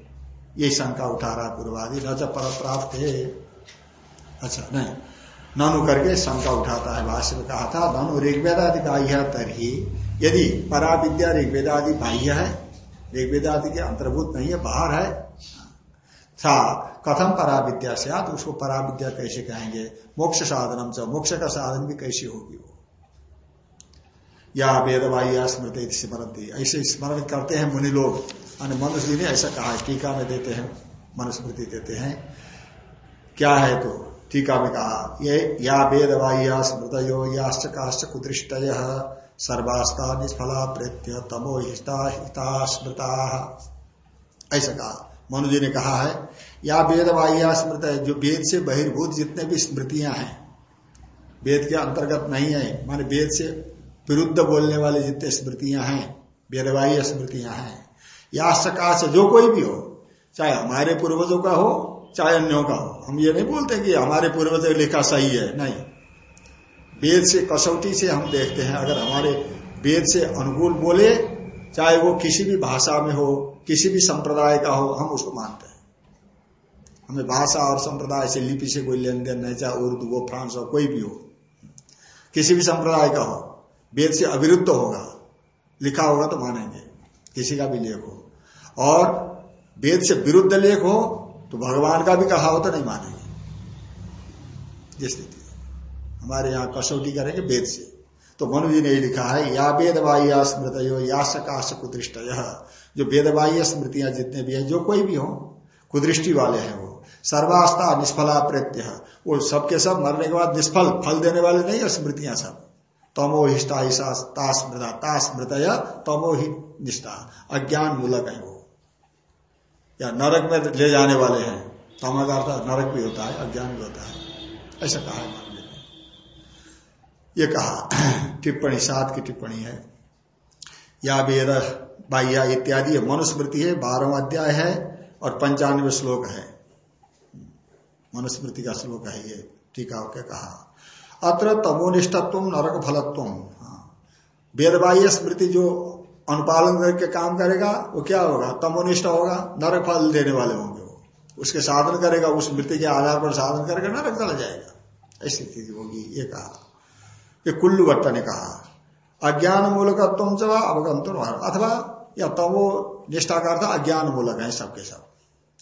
ये शंका उठा रहा पूर्वादि जब पर प्राप्त है। अच्छा नहीं। ननु करके शंका उठाता है, भाष्य में कहा था, ननु ऋग्वेदादि बाह्य तरही यदि परा विद्या ऋग्वेदादि बाह्य है, ऋग्वेदादि के अंतर्भूत नहीं है, बाहर है था। कथम परा विद्या से आद उसको परा विद्या कैसे कहेंगे? मोक्ष साधनम च। मोक्ष का साधन भी कैसे होगी वो? या वेदवाह्य स्मृति स्मृति ऐसे स्मरण करते हैं मुनि लोग। मनुष्य जी ने ऐसा कहा टीका में देते हैं। मनुस्मृति देते हैं। क्या है तो? टीका में कहा, ये या वेदवाह्य स्मृत याश्च काश्च कुदृष्ट सर्वास्ता निष्फला प्रेत्य तमो हिता हिता स्मृता। ऐसा कहा। मनु जी ने कहा है, या वेद वेदवाह्य स्मृत है, जो वेद से बहिर्भूत जितने भी स्मृतियाँ हैं, वेद के अंतर्गत नहीं है, माने वेद से विरुद्ध बोलने वाले जितने स्मृतियाँ हैं वेदवाह्य स्मृतियाँ हैं, या सकाश जो कोई भी हो, चाहे हमारे पूर्वजों का हो, चाहे अन्यों का हो, हम ये नहीं बोलते कि हमारे पूर्वजों लिखा सही है, नहीं। वेद से कसौटी से हम देखते हैं, अगर हमारे वेद से अनुकूल बोले, चाहे वो किसी भी भाषा में हो किसी भी संप्रदाय का हो, हम उसको मानते हैं। हमें भाषा और संप्रदाय से लिपि से कोई लेन देन नहीं, चाहे उर्दू हो, फ्रांस हो, कोई भी हो। किसी भी संप्रदाय का हो, वेद से अविरुद्ध होगा, लिखा होगा तो मानेंगे, किसी का भी लेख हो। और वेद से विरुद्ध लेख हो तो भगवान का भी कहा हो तो नहीं मानेंगे। ये स्थिति हमारे यहाँ कसौटी करेंगे वेद से। तो मनु जी ने लिखा है, या वेद वाई या स्मृत या सकाश कुदृष्ट जो वेदवाह्य स्मृतियाँ जितने भी हैं, जो कोई भी हो, कुदृष्टि वाले हैं वो। सर्वास्था निष्फला प्रत्य वो सबके सब मरने के बाद निष्फल, फल देने वाले नहीं है स्मृतियाँ सब। तमो हिष्टा तास्मृता तमो ही निष्ठा। अज्ञान मूलक है वो। या नरक में ले जाने वाले हैं। तम का नरक भी होता है, अज्ञान भी होता है। ऐसा कहा है मान ये कहा, टिप्पणी, सात की टिप्पणी है। या वेद बाह्या इत्यादि मनुस्मृति है, बारहवा अध्याय है और पंचानवे श्लोक है। मनुस्मृति का श्लोक है ये, टीका के कहा। अत्र तमोनिष्ठत्व नरक फलत्व। हाँ। वेदबाह्य स्मृति जो अनुपालन करके काम करेगा, वो क्या होगा? तमोनिष्ठ होगा, नरक फल देने वाले होंगे वो। उसके साधन करेगा, उस स्मृति के आधार पर साधन करके नरक चला जाएगा। ऐसी स्थिति होगी, ये कहा। कुल्लू भट्ट ने कहा अज्ञान मूलकत्व अवगंतुर अथवा या तमो निष्ठा का अर्थ अज्ञान मूलक है सबके सब।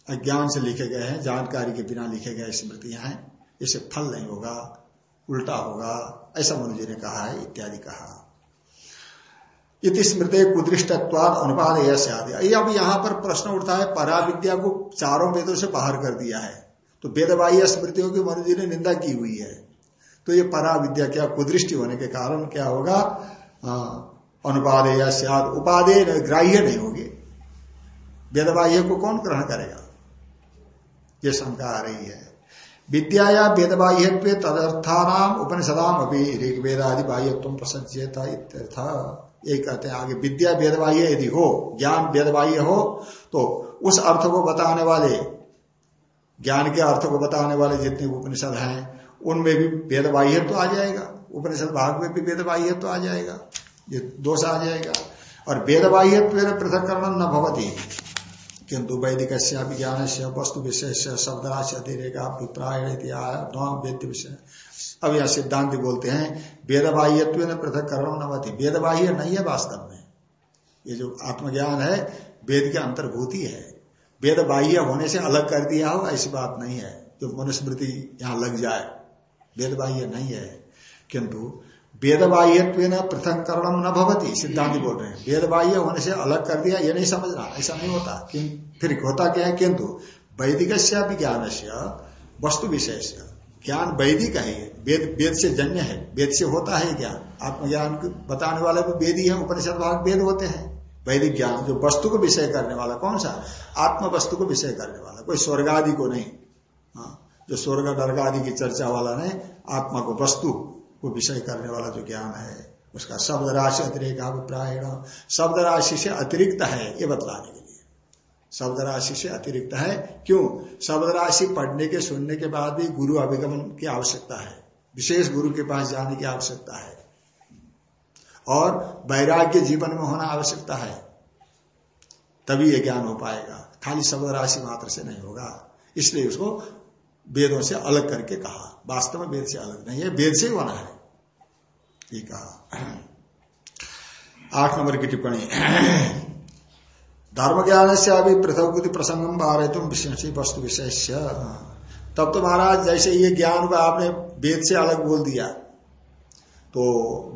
अज्ञान से लिखे गए हैं, जानकारी के बिना लिखे गए स्मृतियाँ हैं, इसे फल नहीं होगा, उल्टा होगा, ऐसा मनु जी ने कहा है, इत्यादि कहा। इति स्मृति कुदृष्टत्वाद अनुपात आदि अब यहाँ पर प्रश्न उठता है परा विद्या को चारों वेदों से बाहर कर दिया है। तो वेदबाह्य स्मृतियों की मनु जी ने निंदा की हुई है। तो ये परा विद्या क्या कुदृष्टि होने के कारण क्या होगा? अनुपादेय सियाद उपादेय ग्राह्य नहीं होगी। वेदबाह्य को कौन ग्रहण करेगा? ये शंका आ रही है। विद्या या वेदबाह्य तदर्थानाम उपनिषदाम अभी ऋग्वेदादि बाह्यत्व प्रसज्यता इत्यर्थ। यही कहते हैं आगे, विद्या वेदबाह्य यदि हो, ज्ञान वेदबाह्य हो तो उस अर्थ को बताने वाले, ज्ञान के अर्थ को बताने वाले जितने उपनिषद हैं, उनमें भी वेदबाह्य तो आ जाएगा। उपनिषद भाग में भी वेदबाह्य तो आ जाएगा। ये दोष आ जाएगा। और वेदबाह्य पृथक करना न भवती। किंतु वैदिक ज्ञान से वस्तु विषय से शब्दराशि अतिरेक अभिप्राय वेद्य विषय। अब यह सिद्धांत बोलते हैं, वेदबाह्यत्व ने पृथक करण नवती वेदबाह्य नहीं है वास्तव में। ये जो आत्मज्ञान है, वेद की अंतर्भूति है। वेद बाह्य होने से अलग कर दिया हो, ऐसी बात नहीं है। जो मनुस्मृति यहाँ लग जाए वेद बाह्य नहीं है। किंतु वेद बाह्य पृथक करणम न भवती, सिद्धांत बोल रहे हैं। वेद बाह्य होने से अलग कर दिया, ये नहीं समझना ऐसा नहीं होता। फिर होता क्या है? किंतु वैदिक से ज्ञान से वस्तु से ज्ञान वैदिक है, वेद वेद से जन्य है, वेद से होता है ज्ञान। आत्मज्ञान बताने वाले भी वेदी है, उपनिषद भाग वेद होते हैं। वैदिक ज्ञान जो वस्तु को विषय करने वाला, कौन सा? आत्म वस्तु को विषय करने वाला, कोई स्वर्ग आदि को नहीं। हाँ जो स्वर्ग नर्ग आदि की चर्चा वाला नहीं, आत्मा को वस्तु को विषय करने वाला जो ज्ञान है, उसका शब्द राशि अतिरिक्त अभिप्राय शब्द राशि से अतिरिक्त है, ये बतलाने के लिए। शब्द राशि से अतिरिक्त है, क्यों? शब्द राशि पढ़ने के, सुनने के बाद भी गुरु अभिगमन की आवश्यकता है। विशेष गुरु के पास जाने की आवश्यकता है। और वैराग्य जीवन में होना आवश्यकता है। तभी यह ज्ञान हो पाएगा। खाली शब्द राशि मात्र से नहीं होगा। इसलिए उसको वेदों से अलग करके कहा। वास्तव में वेद से अलग नहीं है। वेद से ही होना है। ये कहा आठ नंबर की टिप्पणी। धर्म ज्ञान से अभी पृथक प्रसंगम बारे तुम विशेष वस्तु विशेष तब तो महाराज, जैसे ये ज्ञान को आपने वेद से अलग बोल दिया तो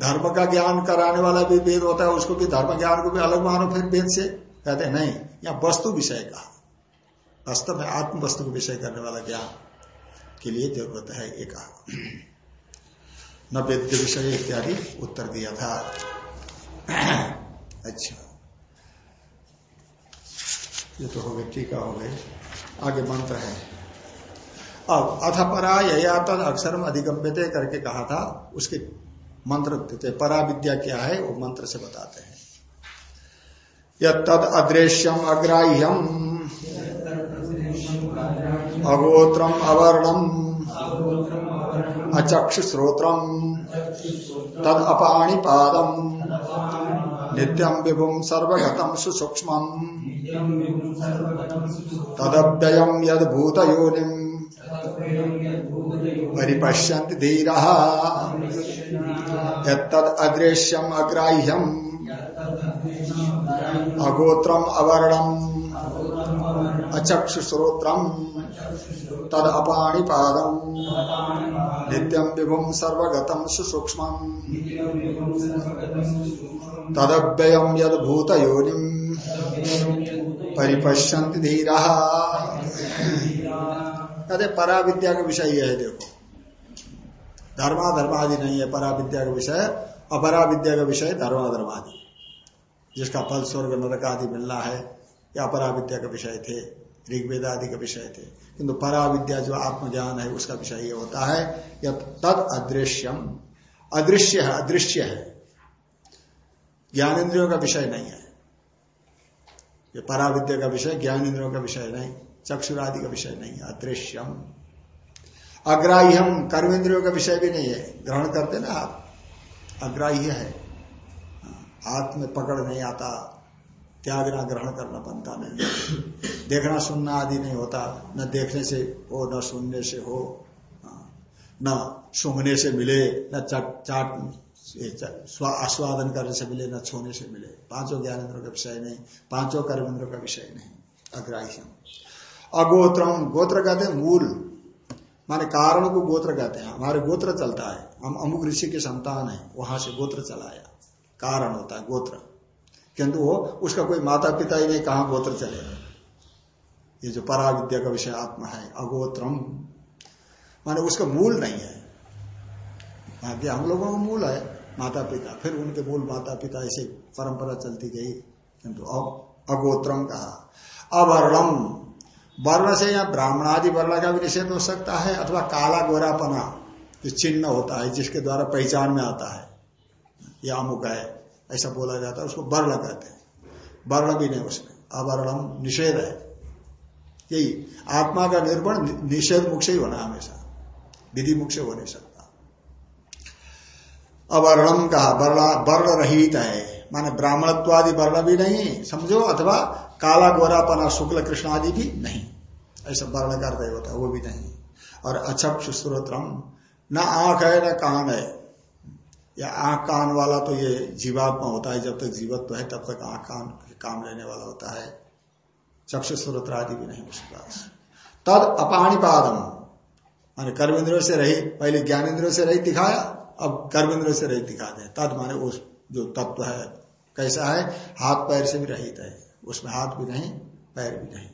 धर्म का ज्ञान कराने वाला भी वेद होता है, उसको भी धर्म ज्ञान को भी अलग मानो फिर वेद से? कहते नहीं या वस्तु विषय का। वास्तव में आत्म वस्तु को विषय करने वाला ज्ञान के लिए ज़रूरत है एक न वेद्य विषय इत्यादि उत्तर दिया था। अच्छा। ये तो हो गए टीका हो गए आगे मंत्र है। अब अथ परा या तद अक्षरम अधिगम्यते करके कहा था उसके मंत्र देते परा विद्या क्या है वो मंत्र से बताते हैं। यद अदृश्यम अग्राह्यम अगोत्रम अवर्णम अचक्षु श्रोत्रम तद अपाणी पादम नित्यम विभुम सर्वगतम सुसूक्ष्म तदव्ययम यद भूत योनिम परिपश्यन्ति धीर। यद अदृश्यम अग्राह्यम। अगोत्रम अवर्णम। अचक्षुश्रोत्रम। तद अपाणी पादम नित्यम विभुम सर्वगतम सुसूक्ष्म तदव्ययम यद भूत योनिम धीरा। कहते परा विद्या का विषय यह है देखो। धर्मा धर्मादि नहीं है परा विद्या का विषय। अपरा विद्या का विषय धर्मा धर्मादि जिसका फल स्वर्ग नरक आदि मिलना है या अपरा विद्या का विषय थे। ऋग्वेद आदि का विषय थे। किंतु परा विद्या जो आत्मज्ञान है, उसका विषय ये होता है या तद अदृश्यम। अदृश्य है अदृश्य है। ज्ञानेन्द्रियों का विषय नहीं है। ये परा विद्या का विषय, ज्ञानेन्द्रियों का विषय नहीं, चक्षुरादि का विषय नहीं है। अदृश्यम। अग्राह्यम कर्मेंद्रियों का विषय भी नहीं है। ग्रहण करते ना आप। अग्राह्य है। हाथ में पकड़ नहीं आता। त्यागना ग्रहण करना बनता नहीं। देखना सुनना आदि नहीं होता। न देखने से हो, न सुनने से हो। न सूंघने से मिले, न चाट चाट आस्वादन करने से मिले, न छोने से मिले। पाँचों ज्ञानेन्द्रों का विषय नहीं, पाँचों कर्म कर्मेंद्रों का विषय नहीं। अग्राह्य। अगोत्रम, गोत्र कहते हैं मूल। माने कारण को गोत्र कहते हैं। हमारे गोत्र चलता है। हम अमुक ऋषि के संतान है, वहाँ से गोत्र चलाया। कारण होता है गोत्र। किंतु वो, उसका कोई माता पिता ही नहीं, कहा गोत्र चलेगा ये जो परा विद्या का विषय आत्मा है, अगोत्रम। माने उसका मूल नहीं है। बाकी हम लोगों का मूल है माता पिता फिर उनके मूल माता पिता ऐसे परंपरा चलती गई, किंतु अगोत्रम कहा। अवर्णम। वर्ण से या ब्राह्मणादि वर्ण का भी निषेध हो सकता है, अथवा काला गोरापना जो चिन्ह होता है, जिसके द्वारा पहचान में आता है। यह अमुक है। ऐसा बोला जाता है, उसको वर्ण कहते हैं। वर्ण भी नहीं उसमें। अवर्णम निषेध है। यही। आत्मा का निर्माण निषेध मुख से ही होना हमेशा। विधि मुख से हो नहीं सकता। अवर्णम कहा, वर्ण वर्ण रहित है। माने ब्राह्मणत्वादि वर्ण भी नहीं, समझो, अथवा काला गोरा पना शुक्ल कृष्ण आदि भी नहीं। ऐसा वर्ण करते होता है, वो भी नहीं। और अक्षक श्रोत्रम न आँख है, न कान है। या आँख कान वाला तो ये जीवात्मा होता है, जब तक जीवत्व है, तब तक आँख कान, काम लेने वाला होता है। चक्षु स्रोत्र आदि भी नहीं उसके पास तद अपाणिपादम। माने कर्मेंद्रियों से रही, पहले ज्ञानेन्द्रियों से रही दिखाया, अब कर्मेंद्रियों से रही दिखा दे। तद माने उस जो तत्व है, कैसा है? हाथ पैर से भी रहित है। उसमें हाथ भी नहीं, पैर भी नहीं।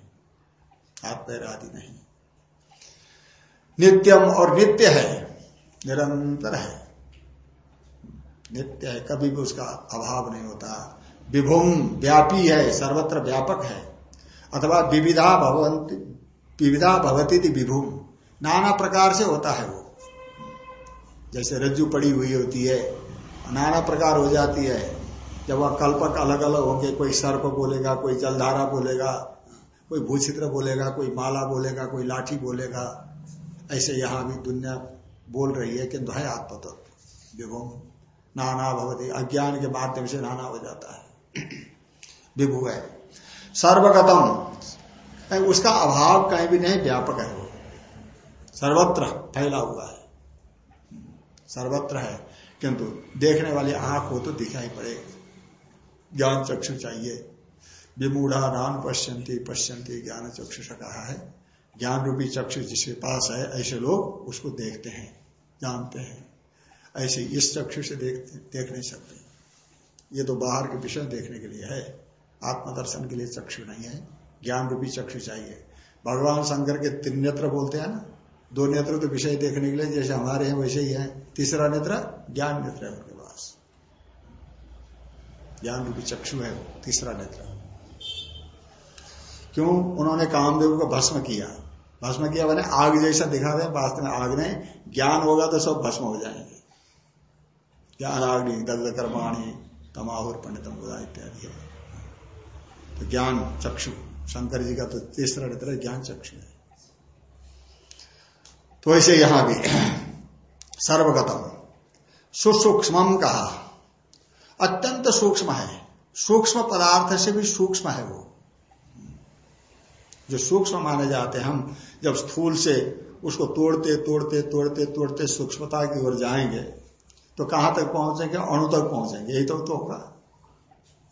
हाथ पैर आदि नहीं। नित्यम और नित्य है, निरंतर है। नित्य है, कभी भी उसका अभाव नहीं होता। विभुम व्यापी है, सर्वत्र व्यापक है। अथवा विविधा भवंती, विविधा भवती थी विभुम नाना प्रकार से होता है वो। जैसे रज्जु पड़ी हुई होती है, नाना प्रकार हो जाती है। जब वह कल्पक अलग अलग होंगे, कोई सर्प बोलेगा, कोई जलधारा बोलेगा, कोई भूचित्र बोलेगा, कोई माला बोलेगा, कोई लाठी बोलेगा, ऐसे यहाँ भी दुनिया बोल रही है किंतु है आत्मतत्व, विभु। नाना भवती अज्ञान के माध्यम से नाना हो जाता है। विभु है। सर्वगतम। उसका अभाव कहीं भी नहीं, व्यापक है वो। सर्वत्र फैला हुआ है। सर्वत्र है। किंतु देखने वाली आँख हो तो दिखाई पड़े ज्ञान चक्षु चाहिए। विमूढ़ा नान पश्यंती पश्यंती ज्ञान चक्षु कहा है। ज्ञान रूपी चक्षु जिसके पास है, ऐसे लोग उसको देखते हैं, जानते हैं। ऐसे इस चक्षु से देख देख नहीं सकते। ये तो बाहर के विषय देखने के लिए है। आत्मदर्शन के लिए चक्षु नहीं है। ज्ञान रूपी चक्षु चाहिए। भगवान शंकर के तीन नेत्र बोलते हैं ना? दो नेत्र तो विषय देखने के लिए, जैसे हमारे हैं वैसे ही है। तीसरा नेत्र ज्ञान नेत्र है उनके पास। ज्ञान रूपी चक्षु है तीसरा नेत्र। क्यों? उन्होंने कामदेव को भस्म किया। भस्म किया मैंने आग जैसा दिखा दे वास्तव में आग ने, ज्ञान होगा तो सब भस्म हो जाएँगे। ज्ञान आग्नि दग्ध कर्माणी तमाहुर पंडितम गुदा इत्यादि तो ज्ञान चक्षु, शंकर जी का तो तीसरा नेत्र ज्ञान चक्षु है। तो ऐसे यहाँ भी, सर्वगतम, सुसूक्ष्म कहा। अत्यंत सूक्ष्म है। सूक्ष्म पदार्थ से भी सूक्ष्म है वो। जो सूक्ष्म माने जाते हैं हम, जब स्थूल से उसको तोड़ते तोड़ते तोड़ते तोड़ते सूक्ष्मता की ओर जाएँगे तो कहाँ तक पहुँचेंगे? अणु तक पहुँचेंगे। यही तो, तो होगा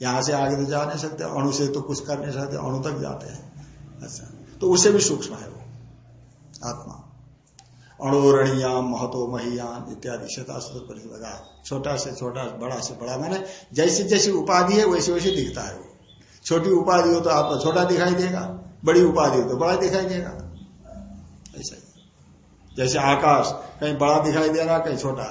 यहाँ से आगे तो जा नहीं सकते अणु से तो कुछ कर नहीं सकते अणु तक जाते हैं। अच्छा तो उससे भी सूक्ष्म है वो आत्मा। अणोरणियाम महतो महियान इत्यादि शताश्र लगा छोटा से छोटा बड़ा से बड़ा। मैंने जैसी जैसी उपाधि है वैसे वैसे दिखता है वो। छोटी उपाधि हो तो आपको छोटा दिखाई देगा बड़ी उपाधि हो तो बड़ा दिखाई देगा। ऐसा ही। जैसे आकाश कहीं बड़ा दिखाई दे रहा कहीं छोटा।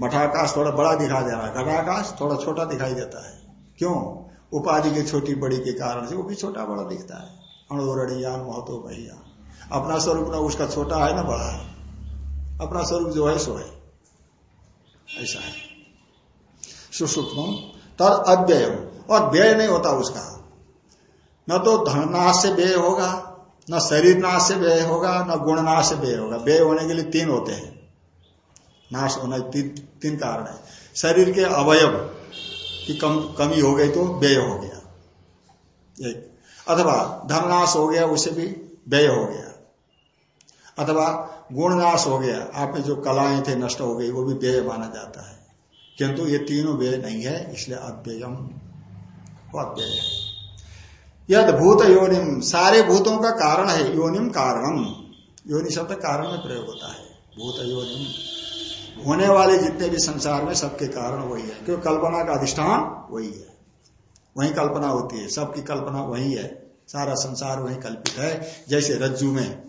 मठाकाश थोड़ा बड़ा दिखाई दे रहा है घटाकाश थोड़ा छोटा दिखाई देता है। क्यों? उपाधि की छोटी बड़ी के कारण से वो भी छोटा बड़ा दिखता है। अणोरणियान महतो भैया अपना स्वरूप ना उसका छोटा है ना बड़ा है। अपना स्वरूप जो है, सो है। ऐसा है। सुसूक्ष्म तद अव्यय और व्यय नहीं होता उसका। न तो धननाश से व्यय होगा, न शरीर नाश से व्यय होगा, न गुणनाश से व्यय होगा। व्यय होने के लिए तीन होते हैं। नाश होने तीन, तीन कारण है। शरीर के अवयव की कम कमी हो गई तो व्यय हो गया। एक। अथवा धननाश हो गया उसे भी व्यय हो गया। अथवा गुणनाश हो गया आप में जो कलाएँ थे नष्ट हो गई वो भी व्यय माना जाता है। किंतु ये तीनों व्यय नहीं है इसलिए अव्ययम वो अव्यय है। यद भूत योनिम सारे भूतों का कारण है योनिम कारणम। योनि शब्द कारण में प्रयोग होता है। भूत योनिम। होने वाले जितने भी संसार में सबके कारण वही है, क्योंकि कल्पना का अधिष्ठान वही है। वही कल्पना होती है, सबकी कल्पना वही है, सारा संसार वही कल्पित है। जैसे रज्जु में,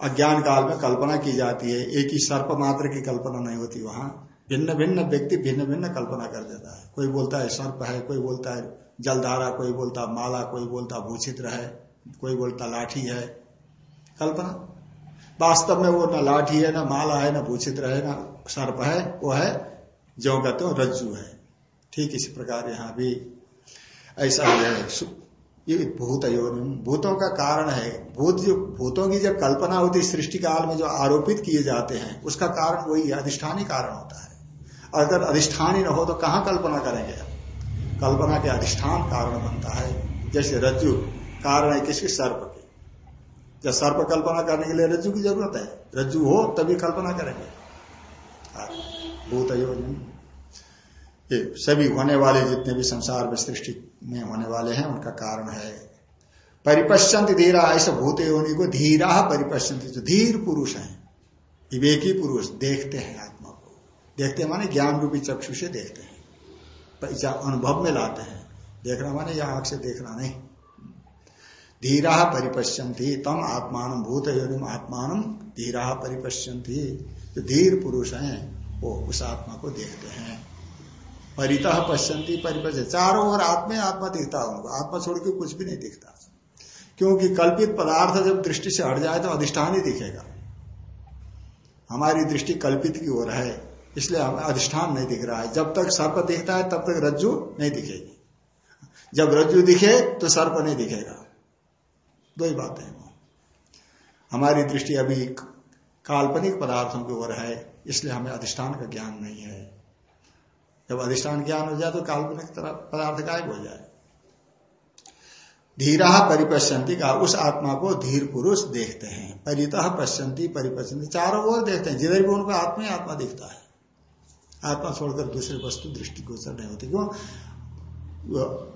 अज्ञान काल में कल्पना की जाती है, एक ही सर्प मात्र की कल्पना नहीं होती वहाँ। भिन्न भिन्न व्यक्ति भिन्न भिन्न कल्पना कर देता है। कोई बोलता है सर्प है, कोई बोलता है जलधारा, कोई बोलता माला, कोई बोलता भूषित्र है, कोई बोलता लाठी है। कल्पना? वास्तव में वो न लाठी है, ना माला है, ना भूषित्र है, ना सर्प है वो है जो कहते हो रज्जु है। ठीक इसी प्रकार यहाँ भी ऐसा है ये भूत भूतों का कारण है। भूत जो भूतों की जब कल्पना होती सृष्टि काल में जो आरोपित किए जाते हैं, उसका कारण वही अधिष्ठानी कारण होता है। अगर अधिष्ठान ही न हो तो कहाँ कल्पना करेंगे कल्पना के अधिष्ठान कारण बनता है। जैसे रज्जु, कारण है किसकी? सर्प की। जब सर्प कल्पना करने के लिए रज्जु की ज़रूरत है, रज्जु हो तभी कल्पना करेंगे। हाँ, भूत ये सभी होने वाले जितने भी संसार में सृष्टि में होने वाले हैं उनका कारण है। परिपश्यंत धीरा ऐसे भूत योनि को धीरा परिपश्यंत जो धीर पुरुष है। विवेकी पुरुष देखते हैं आत्मा को। देखते माने ज्ञान रूपी चक्षु से देखते हैं। अनुभव में लाते हैं। देखना माने यह आँख से देखना नहीं। धीरा परिपश्यंती तम आत्मान भूत योनिम आत्मान धीरा परिपश्यंती जो धीर पुरुष हैं, वो उस आत्मा को देखते हैं। परितः पश्यंती परिपश्य। चारों ओर आत्मा आत्मा दिखता उनको। आत्मा छोड़ के कुछ भी नहीं दिखता। क्योंकि कल्पित पदार्थ जब दृष्टि से हट जाए तो अधिष्ठान ही दिखेगा। हमारी दृष्टि कल्पित की ओर है, इसलिए हमें अधिष्ठान नहीं दिख रहा है। जब तक सर्प दिखता है, तब तक रज्जु नहीं दिखेगी। जब रज्जु दिखे तो सर्प नहीं दिखेगा। दो ही बातें हमारी दृष्टि अभी काल्पनिक पदार्थों की ओर है, इसलिए हमें अधिष्ठान का ज्ञान नहीं है। जब अधिष्ठान ज्ञान हो जाए तो काल्पनिक पदार्थ गायब हो जाए। धीरा परिपश्यंती का, उस आत्मा को धीर पुरुष देखते हैं। परित पश्यंती परिपश्यंती चारों ओर देखते हैं। जिधर भी उनको आत्मा ही, आत्मा दिखता है। आत्मा छोड़कर दूसरे वस्तु दृष्टि गोचर नहीं होती। क्यों?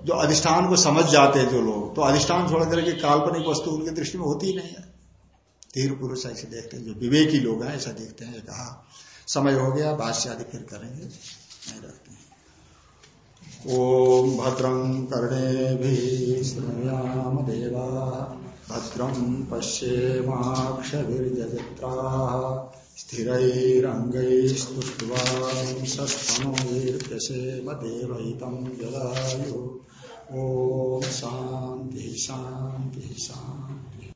जो अधिष्ठान को समझ जाते हैं जो लोग तो अधिष्ठान छोड़कर के काल्पनिक वस्तु उनकी दृष्टि में होती ही नहीं है। धीर पुरुष ऐसे देखते हैं, जो विवेकी लोग हैं, ऐसा देखते हैं, कहा, समय हो गया, भाष्य आदि फिर करेंगे। नहीं रखते हैं। ओम भद्रं कर्णे श्रृणुयाम देवा भद्रं पश्येमाक्षभिर्यजत्राः स्थिरैरङ्गैस्तुष्ट्वा सस्तनोर्यसेम देवहितं जलायु। ॐ शान्तिः शान्तिः शान्तिः।